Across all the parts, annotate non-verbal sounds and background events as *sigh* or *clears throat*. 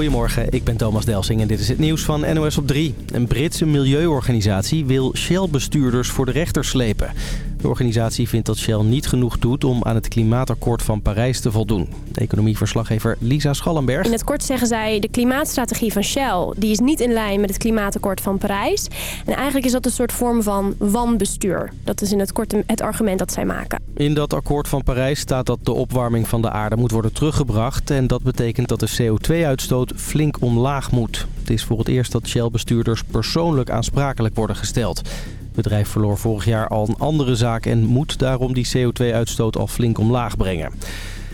Goedemorgen, ik ben Thomas Delsing en dit is het nieuws van NOS op 3. Een Britse milieuorganisatie wil Shell-bestuurders voor de rechter slepen. De organisatie vindt dat Shell niet genoeg doet om aan het klimaatakkoord van Parijs te voldoen. Economieverslaggever Lisa Schallenberg. In het kort zeggen zij, de klimaatstrategie van Shell die is niet in lijn met het klimaatakkoord van Parijs. En eigenlijk is dat een soort vorm van wanbestuur. Dat is in het kort het argument dat zij maken. In dat akkoord van Parijs staat dat de opwarming van de aarde moet worden teruggebracht. En dat betekent dat de CO2-uitstoot flink omlaag moet. Het is voor het eerst dat Shell-bestuurders persoonlijk aansprakelijk worden gesteld. Het bedrijf verloor vorig jaar al een andere zaak en moet daarom die CO2-uitstoot al flink omlaag brengen.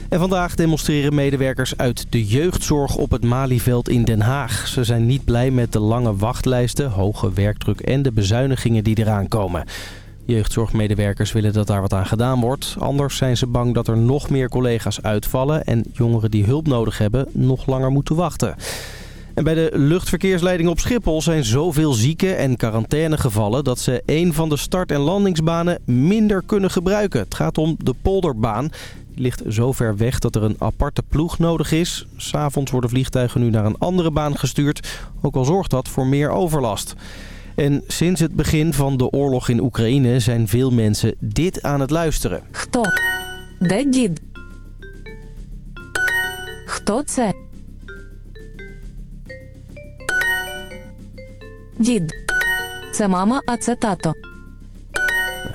En vandaag demonstreren medewerkers uit de jeugdzorg op het Malieveld in Den Haag. Ze zijn niet blij met de lange wachtlijsten, hoge werkdruk en de bezuinigingen die eraan komen. Jeugdzorgmedewerkers willen dat daar wat aan gedaan wordt. Anders zijn ze bang dat er nog meer collega's uitvallen... en jongeren die hulp nodig hebben nog langer moeten wachten. En bij de luchtverkeersleiding op Schiphol zijn zoveel zieken en quarantainegevallen... dat ze een van de start- en landingsbanen minder kunnen gebruiken. Het gaat om de polderbaan. Die ligt zo ver weg dat er een aparte ploeg nodig is. S'avonds worden vliegtuigen nu naar een andere baan gestuurd. Ook al zorgt dat voor meer overlast. En sinds het begin van de oorlog in Oekraïne zijn veel mensen dit aan het luisteren. Хто? Де дід? Хто це? Дід. Це мама, а це тато.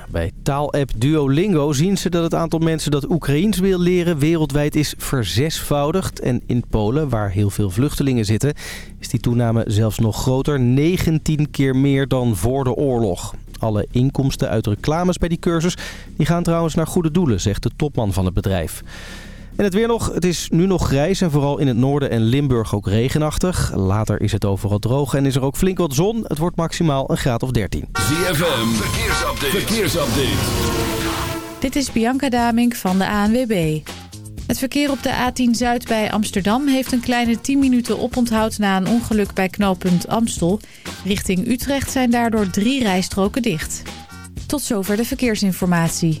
Bij taalapp Duolingo zien ze dat het aantal mensen dat Oekraïens wil leren wereldwijd is verzesvoudigd. En in Polen, waar heel veel vluchtelingen zitten, is die toename zelfs nog groter. 19 keer meer dan voor de oorlog. Alle inkomsten uit reclames bij die cursus die gaan trouwens naar goede doelen, zegt de topman van het bedrijf. En het weer nog. Het is nu nog grijs en vooral in het noorden en Limburg ook regenachtig. Later is het overal droog en is er ook flink wat zon. Het wordt maximaal een graad of 13. ZFM, verkeersupdate. verkeersupdate. Dit is Bianca Damink van de ANWB. Het verkeer op de A10 Zuid bij Amsterdam heeft een kleine 10 minuten oponthoud na een ongeluk bij knooppunt Amstel. Richting Utrecht zijn daardoor drie rijstroken dicht. Tot zover de verkeersinformatie.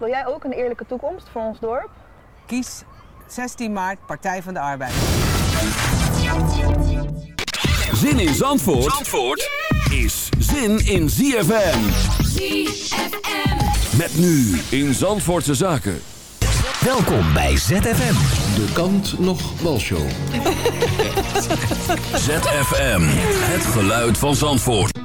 Wil jij ook een eerlijke toekomst voor ons dorp? Kies 16 maart Partij van de Arbeid. Zin in Zandvoort, Zandvoort is zin in ZFM. ZFM. Met nu in Zandvoortse Zaken. Welkom bij ZFM. De kant nog walshow. *laughs* ZFM, het geluid van Zandvoort.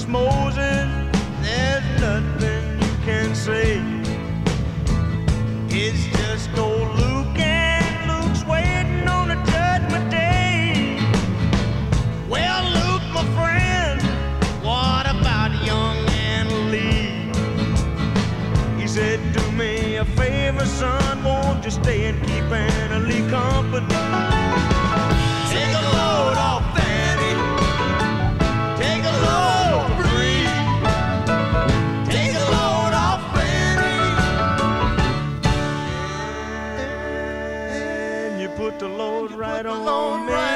Miss Moses, there's nothing you can say. It's just old Luke and Luke's waiting on a judgment day. Well, Luke, my friend, what about young Anna Lee? He said, Do me a favor, son, won't you stay and keep Anna Lee company? The load right on me. Right on me.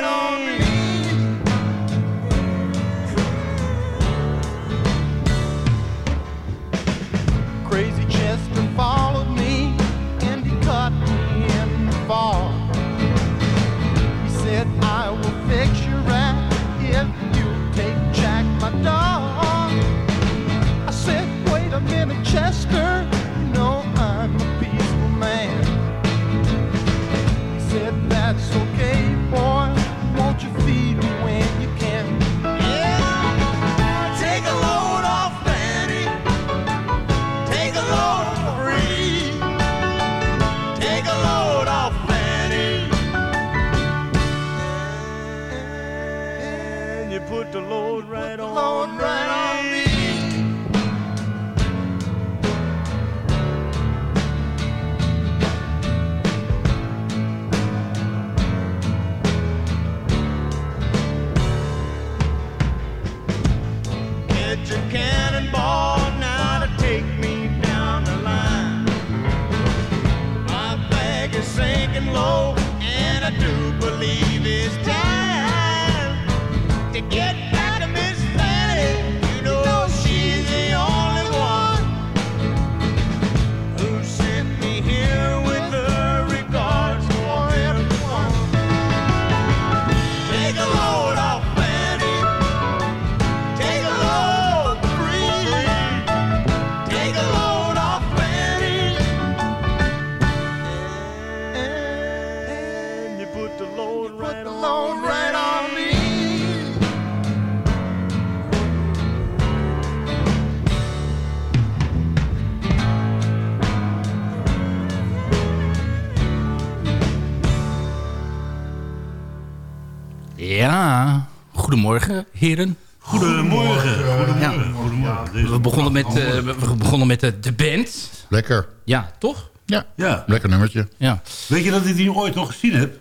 Heren. Goedemorgen. Goedemorgen. Ja. Goedemorgen. We begonnen met, eh, we begonnen met de, de band. Lekker. Ja, toch? Ja. Ja. Lekker nummertje. Ja. Weet je dat ik die ooit nog gezien heb?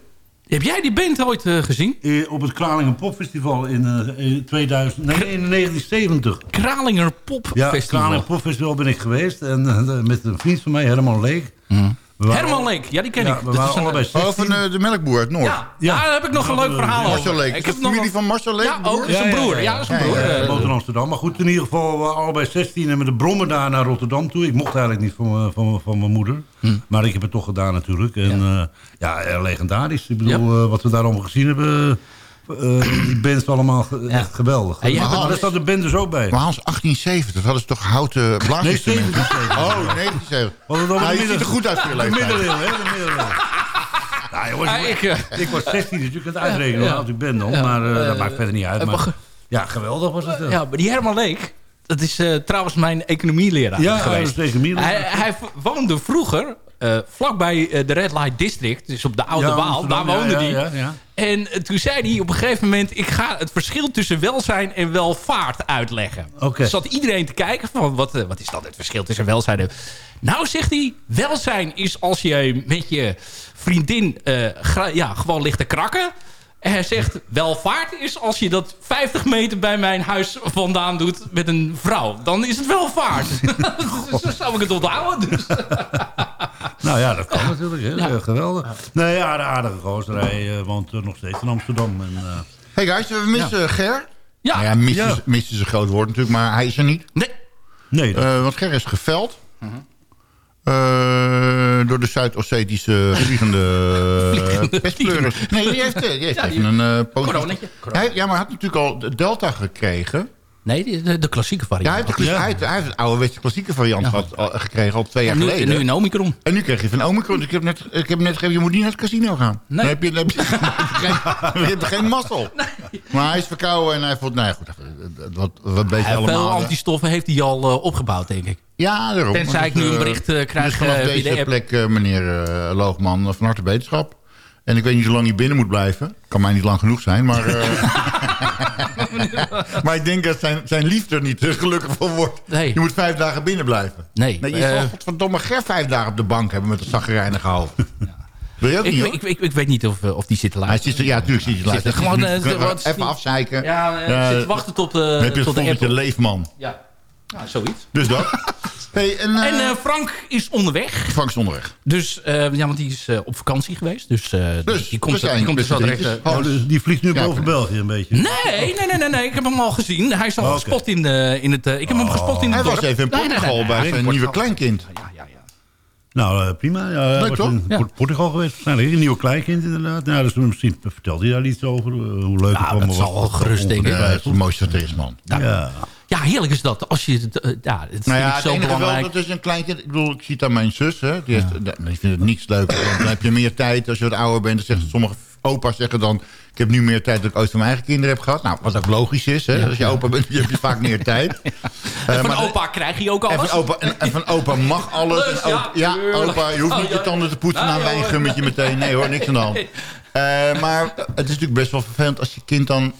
Heb jij die band ooit eh, gezien? Eh, op het Kralingen Popfestival in, eh, in 2000, nee, in 1970. Kralinger Pop Ja, Popfestival ben ik geweest. En eh, met een vriend van mij, Herman Leek. Waren Herman Leek, ja die ken Ja, ik. we Dat is een- allebei 16. Van eh, de melkboer uit Noord. Ja, ja. daar heb ik nog een leuk verhaal Marcel over. Leek. Ik Is heb familie een- van Marcel Leek? Ja, ook zijn broer. Ja, dat is een broer. Ja, Eh, woont in Amsterdam. Maar goed, in ieder geval, we waren allebei 16 en met de brommen daar naar Rotterdam toe. Ik mocht eigenlijk niet van, mijn- van, van mijn moeder. Hm. Maar ik heb het toch gedaan natuurlijk. En ja, ja eh, legendarisch. Ik bedoel, eh, wat we daar allemaal gezien hebben... eh, die band is allemaal ge- echt geweldig. En jij maar daar staat de band dus ook bij. Maar Hans, 1870, dat is toch houten blaasinstrumenten? Nee, 77. Oh, 1970. Want het over Nou, ziet er goed uit voor je De middeleeuwen, hè? De middeleeuwen. *laughs* Nou, jongens, Ja, ik, eh, ik was 16, dus je kunt uitrekenen hoe Ja. oud ik ben Maar eh, dat maakt verder niet uit. Maar, ja, geweldig was het. wel. Ja, maar die Herman Leek, dat is eh, trouwens mijn economieleraar Ja, geweest. economieleraar. Hij, hij woonde vroeger eh, vlakbij eh, de Red Light District, dus op de Oude Ja, Waal. Daar woonde hij. ja. En toen zei hij op een gegeven moment... ik ga het verschil tussen welzijn en welvaart uitleggen. Oké. Zat iedereen te kijken van wat, wat is dan het verschil tussen welzijn en... Nou, zegt hij, welzijn is als je met je vriendin ja, gewoon ligt te krakken... En hij zegt, welvaart is als je dat 50 meter bij mijn huis vandaan doet met een vrouw. Dan is het welvaart. *laughs* dus zo zou ik het onthouden. Dus. Nou ja, dat kan natuurlijk. Hè. Ja. Eh, Geweldig. Nee, ja, de aardige gozer. Hij eh, woont eh, nog steeds in Amsterdam. En, eh, Hey guys, we missen Ja. Ger. Ja. Nou ja, missen, Ja. Is, missen is een groot woord natuurlijk, maar hij is er niet. Nee. nee, dat- Eh, want Ger is geveld. Eh, door de Zuid-Ossetische *laughs* vliegende pestpleuris. Nee, die heeft, die heeft Ja, die- even een uh. Hij, ja, maar hij had natuurlijk al de Delta gekregen. Nee, de, de, klassieke Ja, variant. hij heeft, de, klas- hij heeft, hij heeft het ouderwetse klassieke variant gehad, al- gekregen al twee jaar nu, geleden. en nu een Omicron. En nu kreeg je van Omicron. Dus ik heb net, ik heb net gegeven, je moet niet naar het casino gaan. Nee. Dan heb je, dan heb je, *laughs* je geen, je geen mazzel. Maar hij is verkouden en hij voelt, nou ja, goed, wat, wat beetje Hij allemaal. veel hè. antistoffen heeft hij al eh, opgebouwd, denk ik. Ja, daarom. Tenzij ik nu een eh, bericht eh, krijg dus vanaf eh, deze de app. plek, eh, meneer eh, Loogman, van harte beterschap. En ik weet niet hoe lang hij binnen moet blijven. Kan mij niet lang genoeg zijn, maar... *laughs* eh, *laughs* maar ik denk dat zijn, zijn liefde er niet eh, gelukkig van wordt. Nee. Je moet vijf dagen binnen blijven. Nee. nee je eh, zal verdomme Ger vijf dagen op de bank hebben met een zaggerijnige hoofd. Wil je ook ik, niet, ik, ik, ik weet niet of, eh, of die zit te luisteren. zit, ja, natuurlijk zit er luisteren. gewoon, eh, niet- Even afzeiken. Ja, eh, zit te wachten tot, eh, Dan heb je tot de gevoel dat je Apple. leeft, man. Ja, nou, zoiets. Dus dat. *laughs* hey, en, eh, En eh, Frank is onderweg. Frank is onderweg. Dus, eh, ja, want die is eh, op vakantie geweest. Dus, eh, Dus, die komt, we zijn die komt er met z'n direct... Oh, dus die vliegt nu Ja, boven. België een beetje. Nee, nee, nee, nee, nee. Ik heb hem al gezien. Hij is al Oké. gespot in, de, in het... ik heb hem gespot in het Hij was even in Nee, nee, nee, Portugal nee, bij zijn nieuwe Portugal. kleinkind. Ja, ja, ja. Nou, prima. Ja, hij Leuk, was toch? in Ja. Port- Portugal geweest. waarschijnlijk. Een nieuwe kleinkind inderdaad. Nou, dus misschien vertelt hij daar iets over. Hoe leuk het Ja, allemaal dat was. zal wel gerust, denk ik. Ja, dat is het mooiste wat er is, man. Ja. Ja, heerlijk is dat. Als je, het, eh, ja, het Nou ja, ik het zo wel, dat is een kleinkind. Ik bedoel, ik zie het aan mijn zus. Hè. Die, heeft, die vindt het niets leuk. Dan heb je meer tijd als je wat ouder bent. Dan zeggen sommige opa's zeggen dan... ik heb nu meer tijd dan ik ooit van mijn eigen kinderen heb gehad. Nou, wat ook logisch is. Hè. Als je opa bent, heb je vaak meer tijd. *laughs* En Eh, van maar de- opa krijg je ook En alles. van, opa, en, en van opa mag *laughs* alles. En opa- ja, opa, je hoeft Oh, niet je tanden te poetsen Nou, na een joh. wijngummetje meteen. Nee hoor, niks aan de hand. *laughs* Eh, maar het is natuurlijk best wel vervelend als je kind dan...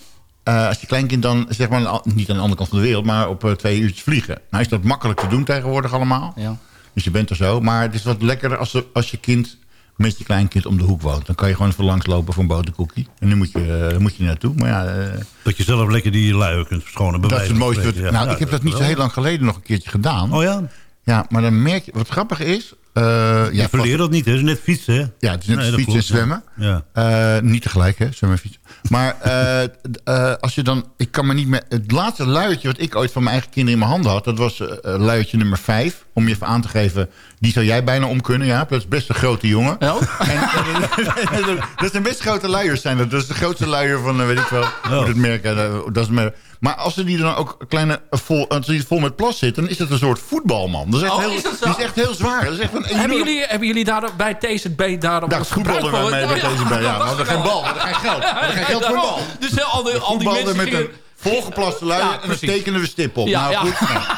eh, als je kleinkind dan, zeg maar, aan niet aan de andere kant van de wereld... maar op eh, twee uurtjes vliegen. Nou is dat makkelijk te doen tegenwoordig allemaal. Ja. Dus je bent er zo. Maar het is wat lekkerder als, als je kind met je kleinkind om de hoek woont. Dan kan je gewoon even langslopen voor een boterkoekie. En nu moet je, eh, moet je naartoe. Maar ja, eh, Dat je zelf lekker die luier kunt verschonen. dat is het mooiste. nou, Ja, ik heb dat niet zo heel lang geleden nog een keertje gedaan. Oh ja? Ja, maar dan merk je... Wat grappig is... eh, ja, Je verleert dat niet, hè? Het is net fietsen, hè? Ja, het is net Nee, dat fietsen en zwemmen. Ja. Eh, niet tegelijk, hè, zwemmen en fietsen. Maar eh, eh, als je dan... Ik kan me niet meer... Het laatste luiertje wat ik ooit van mijn eigen kinderen in mijn handen had... dat was luiertje nummer 5. Om je even aan te geven... Die zou jij bijna om kunnen, ja. Dat is best een grote jongen. Oh? En, en- *laughs* dat zijn best grote luiers zijn dat. Dat is de grootste luier van, weet ik wel, hoe het merken. eh, Dat is maar, maar als ze die dan ook kleine, eh, vol, als die vol met plas zit... dan is het een soort voetbalman. Dat is echt, Oh, heel, is dat die is echt heel zwaar. Dat is echt een Hebben enorm- jullie, hebben jullie daar bij TZB daarom daar wij van? mee bij bij. Ja, we hadden het geen bal, we geen geld. We geen geld voor bal. Dus eh, al die, al die mensen met gingen... een volgeplaste luier Ja, en dan we stip op. Ja, nou, ja. goed. nou. *laughs*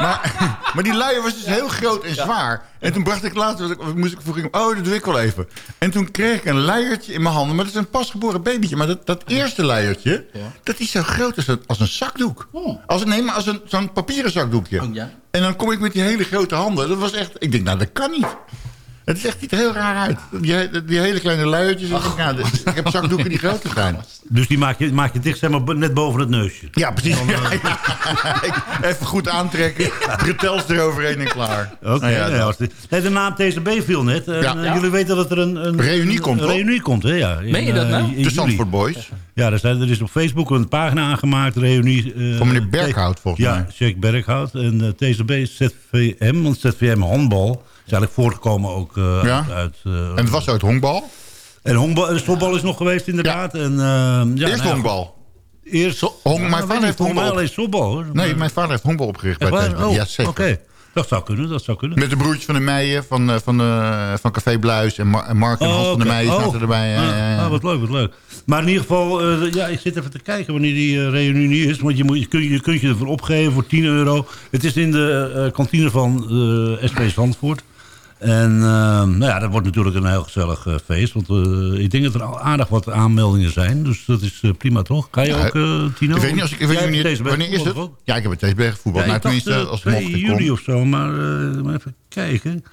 Maar, maar die luier was dus heel groot en zwaar. En toen bracht ik later, moest ik vroeg ik, oh, dat doe ik wel even. En toen kreeg ik een luiertje in mijn handen. Maar dat is een pasgeboren babytje. Maar dat, dat eerste luiertje, dat is zo groot als een, als een zakdoek. Als, een- nee, maar als een, zo'n papieren zakdoekje. Oh, ja. En dan kom ik met die hele grote handen. Dat was echt, ik denk, nou, dat kan niet. Het ziet er heel raar uit. Die, die hele kleine luiertjes. Ik denk, nou, ik heb zakdoeken die groter zijn. Dus die maak je, maak je dicht, zeg maar, net boven het neusje. Ja, precies. *laughs* Even goed aantrekken. Bretels eroverheen en klaar. Oké, Nou ja, ja, dat- nee, de naam TCB viel net. En, Ja. eh, Ja. Jullie weten dat er een, een Reunie komt, een reunie komt, hè? Ja, in, Meen je dat eh, nou? De. Zandvoort Boys. Ja, er, zijn, er is op Facebook een pagina aangemaakt, reunie. eh, Van meneer Berghout, volgens ja, mij. Jack Berghout. En eh, TCB ZVM, want ZVM handbal eigenlijk voortgekomen ook eh, Ja. uit... uit, eh, En het was uit honkbal. en honkbal, en stopbal is nog geweest inderdaad. En, eh, ja, Eerst nou honkbal. Eerst, Ja, mijn vader heeft honkbal. alleen. Nee, mijn vader heeft honkbal opgericht bij Echt? TSB. Oh, Ja, zeker. Oké, dat zou kunnen, dat zou kunnen. Met de broertjes van de Meijen van, eh, van, eh, van Café Bluis. En, Mar- en Mark en Oh, Hans van de. Meijen Oh. zaten erbij. Ja, ja, ja. Ah, wat leuk, wat leuk. Maar in ieder geval, eh, ja, ik zit even te kijken wanneer die eh, reunie is. Want je, moet, je, kun, je kunt je ervoor opgeven voor 10 euro. Het is in de eh, kantine van eh SP Zandvoort. En eh, nou ja, dat wordt natuurlijk een heel gezellig eh, feest. Want eh, ik denk dat er al aardig wat aanmeldingen zijn. Dus dat is eh, prima toch? Kan je Ja, ook, Tino? Ik weet niet, als ik, ik weet niet wanneer is het? Ja, ik heb het TSB gevoetbald. Ja, nou, tenminste, als het 2 mogelijk juli of zo, maar even kijken.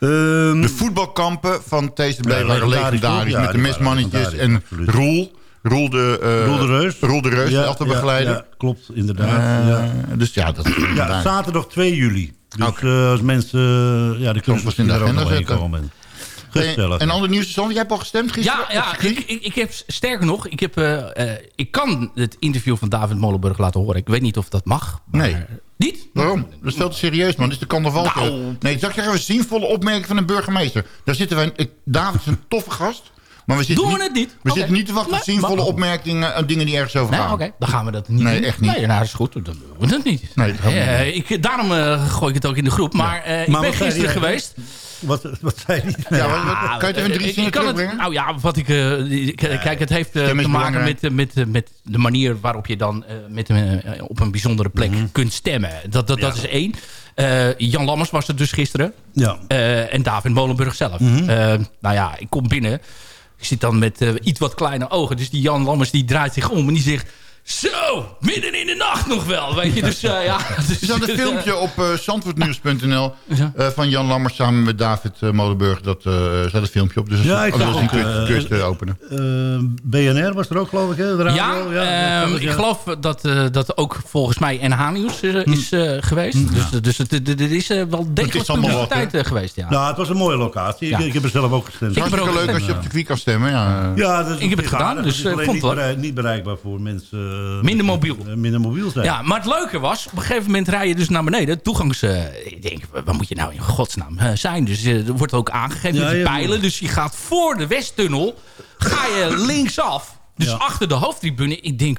Ehm, De voetbalkampen van TSB Ja, waren legendarisch, met de mesmannetjes en. Roel. Roel de, eh, Roel de Reus. Roel de Reus, Ja, de elftalbegeleider. ja, ja, klopt, inderdaad. Eh, ja. Dus ja, dat is Ja, zaterdag 2 juli. Dus eh, als mensen... ja, die kunnen vast in de ook agenda nog heen zetten. komen. Gezellig. En ander nieuws, Sander, jij hebt al gestemd gisteren? Ja, ja ik, ik, ik heb, sterker nog, ik, heb, eh, eh, ik kan het interview van David Molenburg laten horen. Ik weet niet of dat mag. Maar, Nee. Niet? Waarom? Dat is veel te serieus, man. Dit is de carnaval. Nou. Nee, zal ik zeggen, we zinvolle opmerking van een burgemeester. Daar zitten wij... Ik, David is een toffe gast. Maar we zitten Doen we niet, het niet? We zitten niet te wachten op Nee, zinvolle opmerkingen... en dingen die ergens over Nee, gaan. oké. Dan gaan we dat niet Nee, doen. echt niet. Nee, nou, dat is goed. Dan doen we dat niet. Nee, Eh, niet ik, daarom eh, gooi ik het ook in de groep. Maar eh, ik Maar ben gisteren geweest. Wat, wat zei hij? Ja, kan je het even drie zinnen terugbrengen? Nou ja, wat ik... eh, kijk, het heeft eh, te maken met, eh, met, eh, met de manier waarop je dan eh, met, eh, op een bijzondere plek Mhm. kunt stemmen. Dat, dat, dat is één. Eh, Jan Lammers was er dus gisteren. Ja. Eh, en David Molenburg zelf. Eh, nou ja, ik kom binnen. Ik zit dan met eh, iets wat kleine ogen. Dus die Jan Lammers die draait zich om en die zegt... Zo, midden in de nacht nog wel, weet je. Dus eh, ja. *laughs* Dus, Er staat een filmpje op eh zandvoortnieuws.nl eh, van Jan Lammers samen met David Molenburg. Dat eh staat een filmpje op. Dus als Ja, ik zag zien, ook, kun je- eh, kun je het eh, openen. BNR was er ook, geloof ik, hè? De Ja, radio. ehm, ik geloof dat eh, dat ook volgens mij NH Nieuws eh, is eh, geweest. Dus, dus het, het- het is wel degelijk publiciteit eh, geweest. Ja. Nou, het was een mooie locatie. Ja. Ik, ik heb er zelf ook gestemd. Ik heb er ook Hartstikke leuk als je op de circuit kan stemmen. Ja, Ja, dat is Ik heb het gedaan, dus, Het is alleen vond het niet bereikbaar voor mensen... eh, Minder mobiel. eh, minder mobiel zijn. Ja, maar het leuke was, op een gegeven moment rij je dus naar beneden. Toegangs... eh, ik denk, waar moet je nou in godsnaam zijn? Dus er wordt ook aangegeven met die pijlen. Dus je gaat voor de Westtunnel, ga je *coughs* linksaf. Dus Ja. achter de hoofdtribune. Ik denk...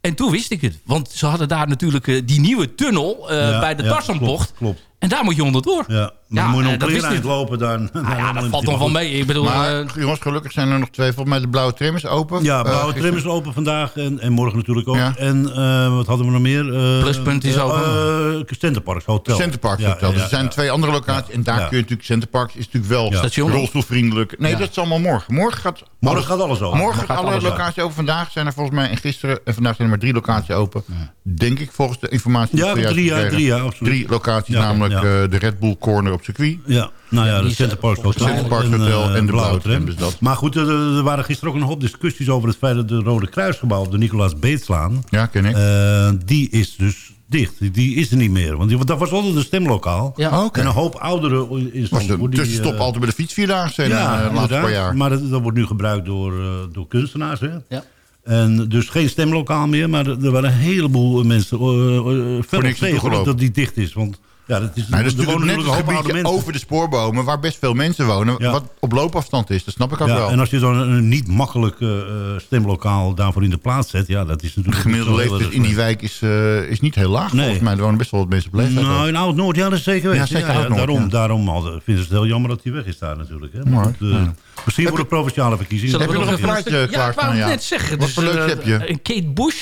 En toen wist ik het. Want ze hadden daar natuurlijk die nieuwe tunnel Ja, bij de ja, klopt. En daar moet je onderdoor. Ja, maar Ja, moet je eh, nog dat een wist eind ik. lopen dan. Ah, ja, *laughs* dat valt nog wel mee. Ik bedoel, Maar eh, jongens, gelukkig zijn er nog twee. Volgens mij de blauwe trim is open. Ja, Eh, Blauwe gisteren. Trim is open vandaag en, en morgen natuurlijk ook. Ja. En eh, wat hadden we nog meer? Eh, Pluspunt is eh, open. Centerparks Hotel. Centerparks Ja, Hotel. ja, dus er zijn ja. twee andere locaties. En daar Ja. kun je natuurlijk... Centerparks is natuurlijk wel. Station. rolstoelvriendelijk. Nee, Ja. dat is allemaal morgen. Morgen gaat... Morgen gaat alles open. Morgen gaat alle locaties open. Vandaag zijn er volgens mij... En gisteren en vandaag zijn er maar drie locaties open. Denk ik volgens de informatie. die Ja, drie, ja, drie, ja, absoluut. Drie locaties, namelijk eh, de Red Bull Corner op circuit. Ja, nou ja, die de is, Centerparks eh, Hotel. Centerparks en, Hotel eh, en de Blauwe Tram, dus dat. Maar goed, er, er waren gisteren ook nog op discussies over het feit dat de Rode Kruisgebouw op de Nicolaas Beetslaan... Ja, ken ik. eh, die is dus dicht. Die- is er niet meer. Want die, want dat was altijd een stemlokaal. Ja. Oké. En een hoop ouderen in Was de tussenstop altijd bij de fietsvierdaagse in ja, eh, de laatste paar jaar. Maar dat, dat wordt nu gebruikt door, eh, door kunstenaars. Hè? Ja. En dus geen stemlokaal meer. Maar er, er waren een heleboel mensen uh, uh, op tegen dat die dicht is. Want ja, dat is, Nou, dat is natuurlijk wonen net een hoop oude gebiedje mensen. over de spoorbomen... waar best veel mensen wonen, Ja. wat op loopafstand is. Dat snap ik ook Ja, wel. en als je dan een niet makkelijk eh, eh, stemlokaal daarvoor in de plaats zet... ja, dat is de natuurlijk... gemiddelde zo heel leeftijd in die wijk is, eh, is niet heel laag. Nee. Volgens mij er wonen best wel wat mensen op leeftijd. Nou, in Oud-Noord, ja, dat is zeker weten. Ja, zeker daarom ja. daarom hadden, vinden ze het heel jammer dat hij weg is daar natuurlijk. Hè. Maar Maar, goed, eh, ja. Misschien voor de provinciale verkiezingen. Heb we je nog een plaatje stuk- Ja, ik wou het net zeggen. Wat dus, voor leuks eh, heb je? Een Kate Bush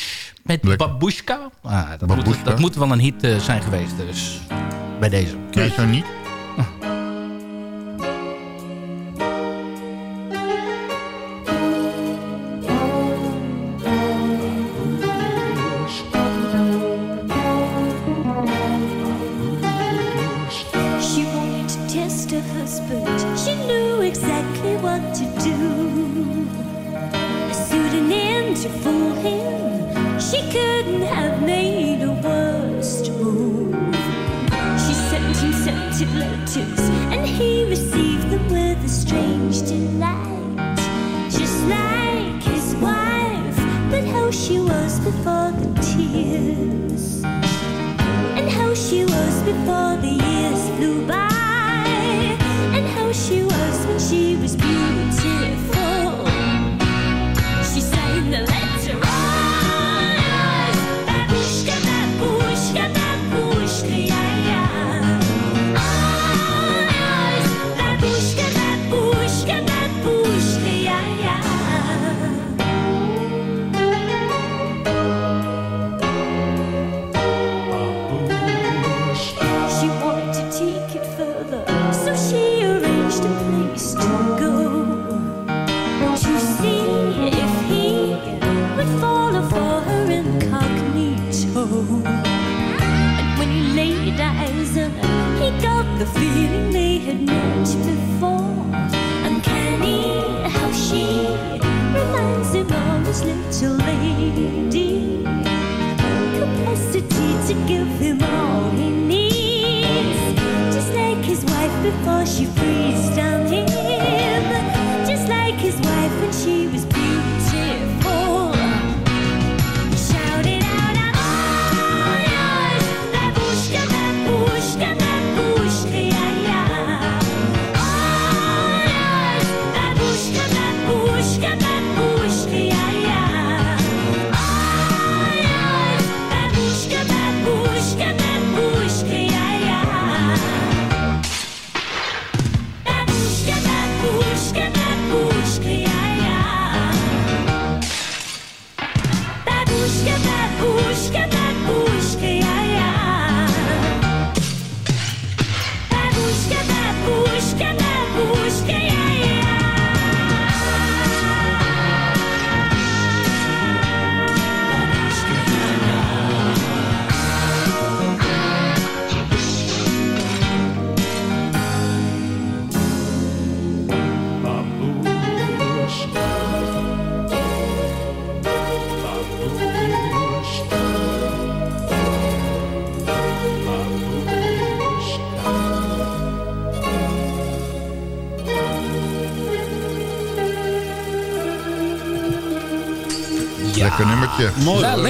met Lekker. Babushka. Ah, dat, moet, Babushka? dat moet wel een hit eh, zijn geweest. Dus bij deze. Nee, zo niet. 谢谢 Get back.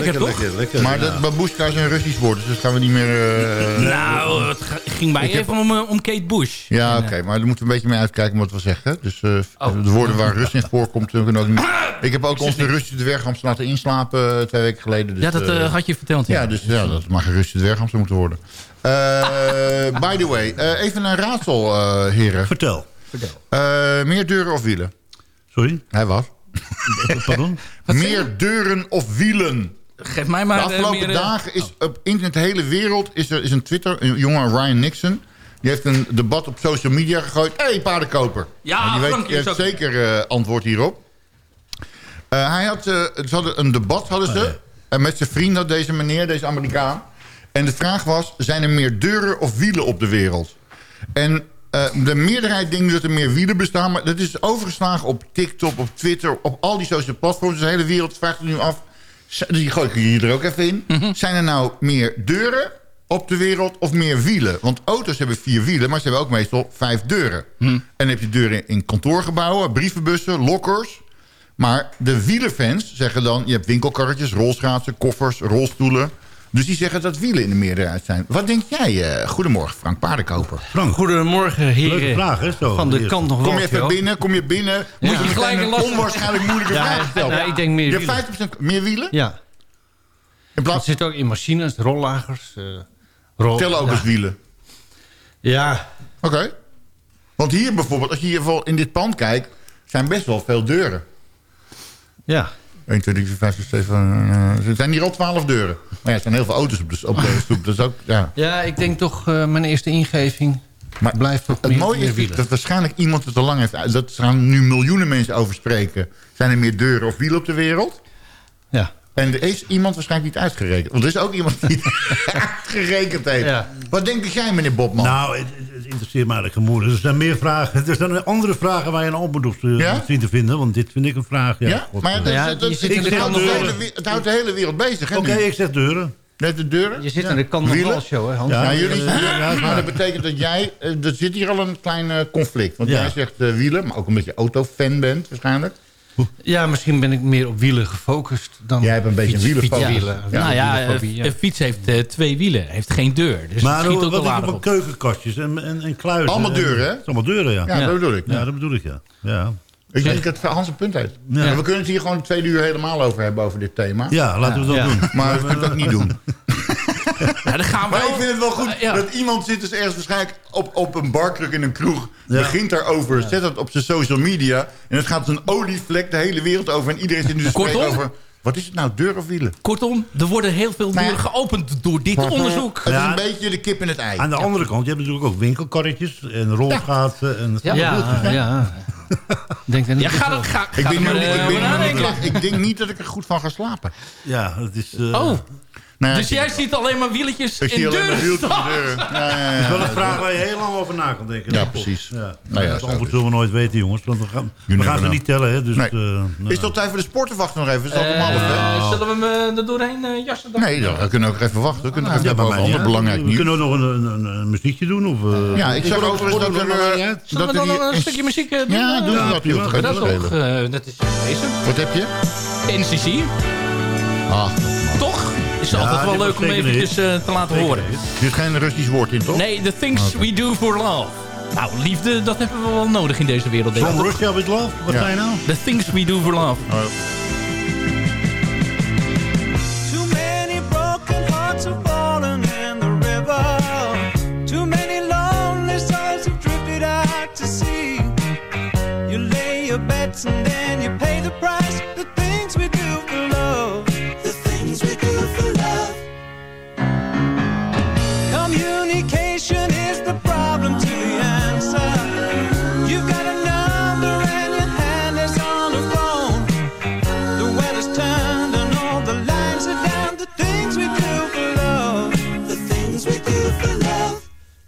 Mooi, Ja, hoor. lekker, toch? lekker, lekker. Maar ja. dat babushka is een Russisch woord, dus dat gaan we niet meer... eh, Nou, het ging mij Ik heb- even om, eh, om Kate Bush. Ja, oké, maar daar moeten we een beetje mee uitkijken wat we zeggen. Dus eh, Oh. de woorden waar Rus in voorkomt... kunnen we ook niet... Ik heb ook onze Russische dwerghamst laten inslapen twee weken geleden. Dus, ja, dat had je verteld. ja, dus ja, dat mag een Russische dwerghamster moeten worden. Eh, by the way, eh, even een raadsel, eh, heren. Vertel. Vertel. Eh, meer deuren of wielen? Sorry? Hij was. Pardon? *laughs* meer deuren of wielen? Geef mij De maar... eh, afgelopen meer, eh, dagen is op internet de hele wereld is er is een Twitter, een jongen Ryan Nixon. Die heeft een debat op social media gegooid. Hé, hey, paardenkoper. Ja, Nou, die weet, Frank die is heeft ook- zeker eh, antwoord hierop. Eh, hij had, eh, ze hadden een debat hadden Oh, ze. En met zijn vriend had deze meneer, deze Amerikaan. En de vraag was, zijn er meer deuren of wielen op de wereld? En eh, de meerderheid denkt dat er meer wielen bestaan. Maar dat is overgeslagen op TikTok, op Twitter, op al die social platforms. De hele wereld vraagt er nu af. Die gooi ik hier er ook even in. Mhm. Zijn er nou meer deuren op de wereld of meer wielen? Want auto's hebben vier wielen, maar ze hebben ook meestal vijf deuren. Mhm. En dan heb je deuren in kantoorgebouwen, brievenbussen, lokkers. Maar de wielerfans zeggen dan... je hebt winkelkarretjes, rolschaatsen, koffers, rolstoelen. Dus die zeggen dat wielen in de meerderheid zijn. Wat denk jij? eh, goedemorgen, Frank Paardenkoper. Frank. Goedemorgen, Leuke heren. vraag, hè? Zo, Van de eerst. kant nog Kom wel. je even binnen, kom je binnen. Moet je Ja. Gelijk een onwaarschijnlijk moeilijke Ja, vraag stellen. nou, ik denk meer Je wielen. hebt 50% meer wielen? Ja, In plaats zit ook in machines, rollagers. eh rol, tellen ook ja. eens wielen. Ja, Oké. Want hier bijvoorbeeld, als je hier vol in dit pand kijkt... zijn best wel veel deuren. ja. 1, 2, 3, 4, 5, 6, 7... eh, er zijn hier al 12 deuren. Maar ja, er zijn heel veel auto's op de, op de *laughs* stoep. Dat is ook, ja. Ja, ik denk toch eh, mijn eerste ingeving Maar blijft toch Het meer, mooie meer is wielen. dat waarschijnlijk iemand het al lang heeft... Dat gaan nu miljoenen mensen over spreken. Zijn er meer deuren of wielen op de wereld? Ja. En er is iemand waarschijnlijk niet uitgerekend. Want er is ook iemand die het *laughs* *laughs* uitgerekend heeft. Ja. Wat denk jij, meneer Bobman? Nou, het, het interesseert me eigenlijk gemoedig. Er zijn meer vragen. Er zijn andere vragen waar je een antwoord op Ja? ziet te vinden. Want dit vind ik een vraag. Ja, ja? God, maar dat, Ja, dat- die dat- zit in het, de houdt de hele, nog- we- het houdt de hele wereld bezig. hè, Oké, ik zeg deuren. Net de deuren? Je zit in de kant nog Wielen? wel show, hè Hans? Ja. Ja, jullie, ja, *laughs* maar dat betekent dat jij... eh, Er zit hier al een klein eh, conflict. Want Ja. jij zegt eh, wielen, maar ook omdat je autofan bent waarschijnlijk. Ja, misschien ben ik meer op wielen gefocust dan Jij hebt een beetje fiets- een. Ja. nou ja, een fiets heeft eh, twee wielen. Heeft geen deur. Dus Maar het schiet hoe- ook wat ik op keukenkastjes en, en, en kluizen. Allemaal en- deuren, hè? Allemaal deuren, ja. Ja, Ja, dat bedoel ik. dat bedoel ik, ja. ja. Ik denk dat Hans een punt heeft. Ja. We kunnen het hier gewoon twee uur helemaal over hebben, over dit thema. Ja, laten we dat Ja. doen. Maar we kunnen het ook niet doen. *laughs* Ja, dan gaan we Maar ik vind het wel goed Ja. dat iemand zit dus ergens waarschijnlijk op, op een barkruk in een kroeg. Ja. Begint daarover, zet dat op zijn social media. En het gaat als een olievlek de hele wereld over. En iedereen zit nu te over... Wat is het nou, deur of wielen? Kortom, er worden heel veel deuren geopend door dit onderzoek. Het is een beetje de kip in het ei. Aan de andere kant, je hebt natuurlijk ook winkelkarretjes en rolschaatsen. En Ja. Ja, ja. Denk er niet Ja, ga, ga, Ik ga ik, eh, nu niet ik denk niet dat ik er goed van ga slapen. Ja, het is... eh, Oh, Dus jij ziet alleen maar wieletjes Ik zie in alleen maar deuren wieltjes. Ja, ja, ja, Het is wel een vraag waar je heel lang over na kan denken. Ja, precies. Ja. Nou ja, het zo antwoord zullen we nooit weten, jongens. Want we gaan, we gaan ze niet tellen, hè. Dus, Nee. eh, nou, Is het al tijd voor de sporten? Wacht nog even. Is het al om half, hè? Eh, Zullen we hem eh, er doorheen eh, jassen? dan? Nee, dan, we kunnen ook even wachten. We kunnen ook ja, even bij over mij niet ander belangrijk We nieuws. kunnen ook nog een, een, een, een muziekje doen. Of, eh, Ja, ik zag word overigens dat er... Zullen we dat er dan een stukje muziek doen? Ja, eh? doe Ja, dat. Dat is ook, eh, dat is deze. Wat heb je? NCC. Ah, Toch? Is Ja, altijd wel leuk om eventjes eh, te laten horen. er zit geen Russisch woord in, toch? Nee, the things Oké. we do for love. Nou, liefde, dat hebben we wel nodig in deze wereld. denk ik. From Russia with Love? Wat zei je nou? The things we do for love. Too many broken hearts have fallen in the river. Too many lonely souls have drifted out to sea. You lay your bets and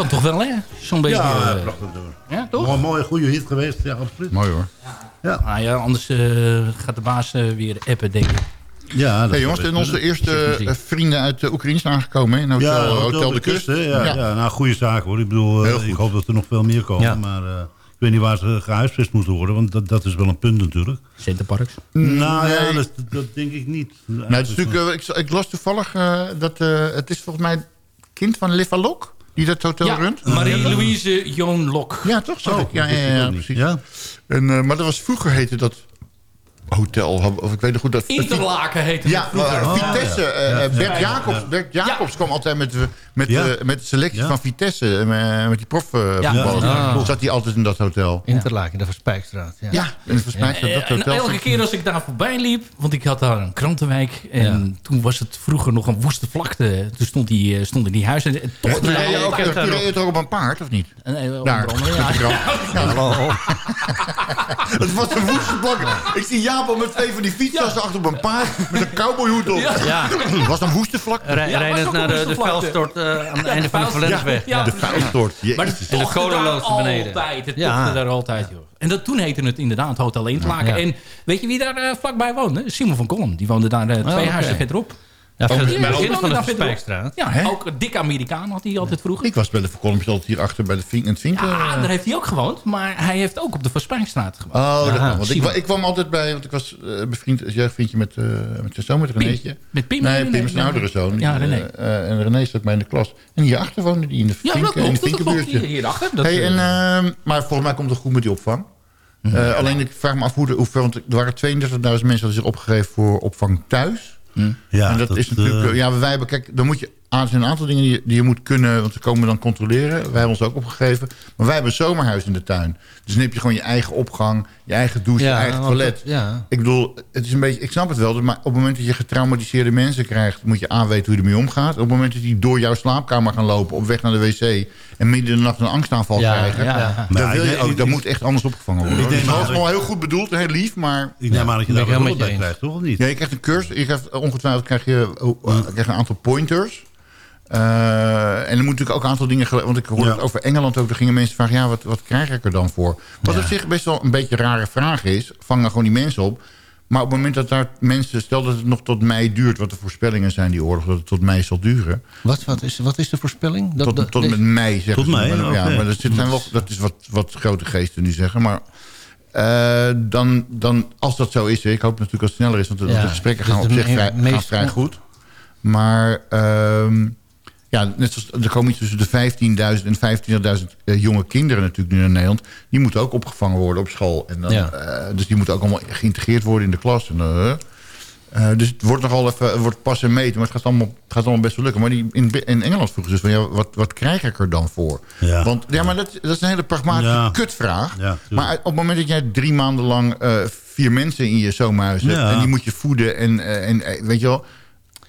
Kan toch wel, hè? Zo'n beetje... Ja, eh, prachtig door. Ja, toch? Een mooie, goede hit geweest. Ja, absoluut. Mooi hoor. Ja. Nou ja, anders eh, gaat de baas eh, weer appen, denk ik. Ja, Hey jongens, en onze eerste vrienden uit de Oekraïne zijn aangekomen hè, in Hotel, Ja, Hotel, de Kust. hè? Ja, ja. Ja. nou, goede zaak hoor. Ik bedoel, Heel goed. ik hoop dat er nog veel meer komen. Ja. Maar eh, ik weet niet waar ze gehuisvest moeten worden. Want dat, dat is wel een punt natuurlijk. Centerparks. Nou ja, Nee. dat, dat denk ik niet. Nou, het is natuurlijk, ik, ik las toevallig dat eh, het is volgens mij het kind van Liva Lok die dat hotel Ja, runt. Marie-Louise Joon Lok. Ja, toch? Zag Oh. Ja, ja, ja, precies. Ja? En, eh, maar dat was vroeger heette dat hotel, of ik weet nog goed dat... Interlaken heette het Ja, vroeger. maar Vitesse. eh, Ja. eh, Bert, Ja. Jacobs, Bert Jacobs kwam altijd met, de- met, Ja. de, met de selectie Ja. van Vitesse. eh, Met, die profvoetballers. Ja. Ja. Zat hij altijd in dat hotel. Interlaken, de Verspijkstraat. Ja. Ja, en volgens mij is dat Eh, en hotel. elke keer als ik daar voorbij liep, want ik had daar een krantenwijk. En toen was het vroeger nog een woeste vlakte. Toen stond die, eh, stonden die huizen. En toch Nee, nee, ook, je reed toch op een paard, of niet? Nee, Daar, onder andere, ja. de. *laughs* *laughs* Het was een woeste plak. Ik zie Jaap met twee van die fietsen achter op een paard met een cowboyhoed op. Ja. Het *laughs* was een woeste vlak. Rijdend naar de, vuilstort eh, aan het Ja, einde de van de. Valensweg. Ja, De vuilstort. Maar En de kolenloos naar beneden. altijd. Het Ja. daar altijd, joh. En dat, toen heette het inderdaad Hotel. Ja. En weet je wie daar eh, vlakbij woonde? Simon van Kolm. Die woonde daar eh, twee oké. huizen verderop. Ja, Oh, het begin van de. Ja, Hè? ook een dikke Amerikaan had hij altijd vroeger. Ik was bij de verkolompjes altijd hierachter bij de Vink, in het Vinken. Ja, daar heeft hij ook gewoond. Maar hij heeft ook op de Verspijkstraat gewoond. Oh, dat. Want ik, ik kwam altijd bij, want ik was eh, bevriend als jeugdvriendje met, eh met zijn zoon, met Renéetje. Met Piem? Nee, Nee, Pim is een oudere zoon. Ja, René. eh, eh, en René zat bij in de klas. En hierachter woonde die in de Ja, Vinken, dat in. Vinkenbuurtje. Hier, hierachter. Dat, Hey, eh, en, ehm, maar volgens mij komt het goed met die opvang. Eh, alleen ik vraag me af hoe, hoeveel, want er waren 32.000 mensen die zich opgegeven voor opvang thuis. Ja, en dat, is natuurlijk, eh, eh, ja, wij hebben, kijk, dan moet je, er zijn een aantal dingen die, je- die je moet kunnen, want ze komen dan controleren. Wij hebben ons ook opgegeven. Maar wij hebben een zomerhuis in de tuin. Dus dan heb je gewoon je eigen opgang, je eigen douche, Ja, je eigen toilet. dat- ja. Ik bedoel, het is een beetje, ik snap het wel, maar op het moment dat je getraumatiseerde mensen krijgt, moet je aanweten hoe je ermee omgaat. Op het moment dat die door jouw slaapkamer gaan lopen op weg naar de wc en midden in de nacht een angstaanval Ja, krijgen, ja. dan Maar wil je ik- ook, dat moet echt anders opgevangen worden. Ik denk Het is maar- allemaal heel goed bedoeld, heel lief, maar Ik neem aan dat je daar wel helemaal bij krijgt, toch? Of niet? ja, je krijgt een cursus. Je krijgt, ongetwijfeld krijg je, eh, krijg je een aantal pointers. Eh, en er moet natuurlijk ook een aantal dingen... Want ik hoorde Ja. het over Engeland ook. Daar gingen mensen vragen, ja, wat, wat krijg ik er dan voor? Wat op zich best wel een beetje een rare vraag is. Vang dan gewoon die mensen op. Maar op het moment dat daar mensen... Stel dat het nog tot mei duurt, wat de voorspellingen zijn, die oorlog... dat het tot mei zal duren. Wat, wat, is, wat is de voorspelling? Dat, tot dat- tot met mei, zeggen Tot ze. mei, Maar, ja, maar dat, zit- zijn wel, dat is wat, wat grote geesten nu zeggen. Maar eh, dan, dan, als dat zo is... Ik hoop natuurlijk dat het sneller is. Want de, Ja, de gesprekken dus gaan op zich vrij, meest- gaan vrij goed. Maar ehm, ja, net zoals er komen iets tussen de 15.000 en 25.000 eh, jonge kinderen natuurlijk nu in Nederland. Die moeten ook opgevangen worden op school. En dan, Ja. eh, dus die moeten ook allemaal geïntegreerd worden in de klas. En, eh, dus het wordt nogal even, het wordt pas en meten, maar het gaat allemaal, het gaat allemaal best wel lukken. Maar die, in, in Engeland vroegen ze dus van, ja, wat, wat krijg ik er dan voor? Ja. Want ja, maar dat, dat is een hele pragmatische Ja. kutvraag. Ja, maar op het moment dat jij drie maanden lang vier mensen in je zomerhuis hebt... En die moet je voeden en, en weet je wel...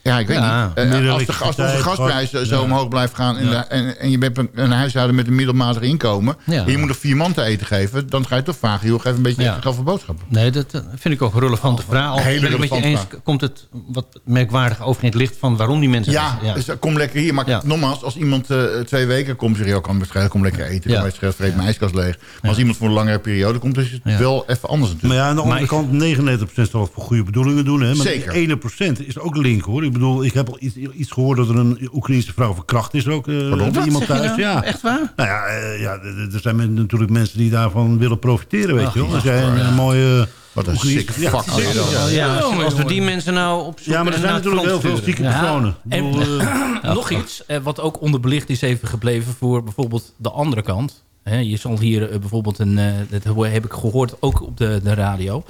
Ja, ik weet Ja, niet. Eh, als, de, als onze gasprijs zo ja. omhoog blijft gaan... En, Ja. de- en, en je bent een, een huishouden met een middelmatig inkomen... Ja. en je moet nog vier man te eten geven... dan ga je toch vragen, joh, geef een beetje Ja. geld voor boodschappen. Nee, dat eh, vind ik ook een relevante vraag. Al hele ben je relevante eens, komt het wat merkwaardig over in het licht van waarom die mensen... Ja, ja. Dus, eh, kom lekker hier. Maar Ja. nogmaals, als iemand eh, twee weken komt... zeg je, ook kan beschrijven, kom lekker eten. Ja. Kom bij het vreet mijn ijskast leeg. Maar als iemand voor een langere periode komt... is het Ja. wel even anders Maar natuurlijk. ja, aan de andere kant, 99% zal het voor goede bedoelingen doen. Hè? Maar Zeker. die ene procent is ook link, hoor. Ik bedoel, ik heb al iets, iets gehoord dat er een Oekraïnse vrouw verkracht is ook. eh, Wat iemand thuis. nou? Ja. Echt waar? Nou ja, eh, ja, er zijn men- natuurlijk mensen die daarvan willen profiteren, weet Ach, je wel. Als jij een, Ja. een mooie... Wat een sick Ja, fuck. Ja. ja. Ja, als, we die mensen nou op Ja, maar er zijn natuurlijk heel veel zieke Ja. personen. En bedoel, eh, nog iets, eh, wat ook onderbelicht is even gebleven voor bijvoorbeeld de andere kant. Hè, je zal hier eh, bijvoorbeeld een, eh, dat heb ik gehoord ook op de, de radio.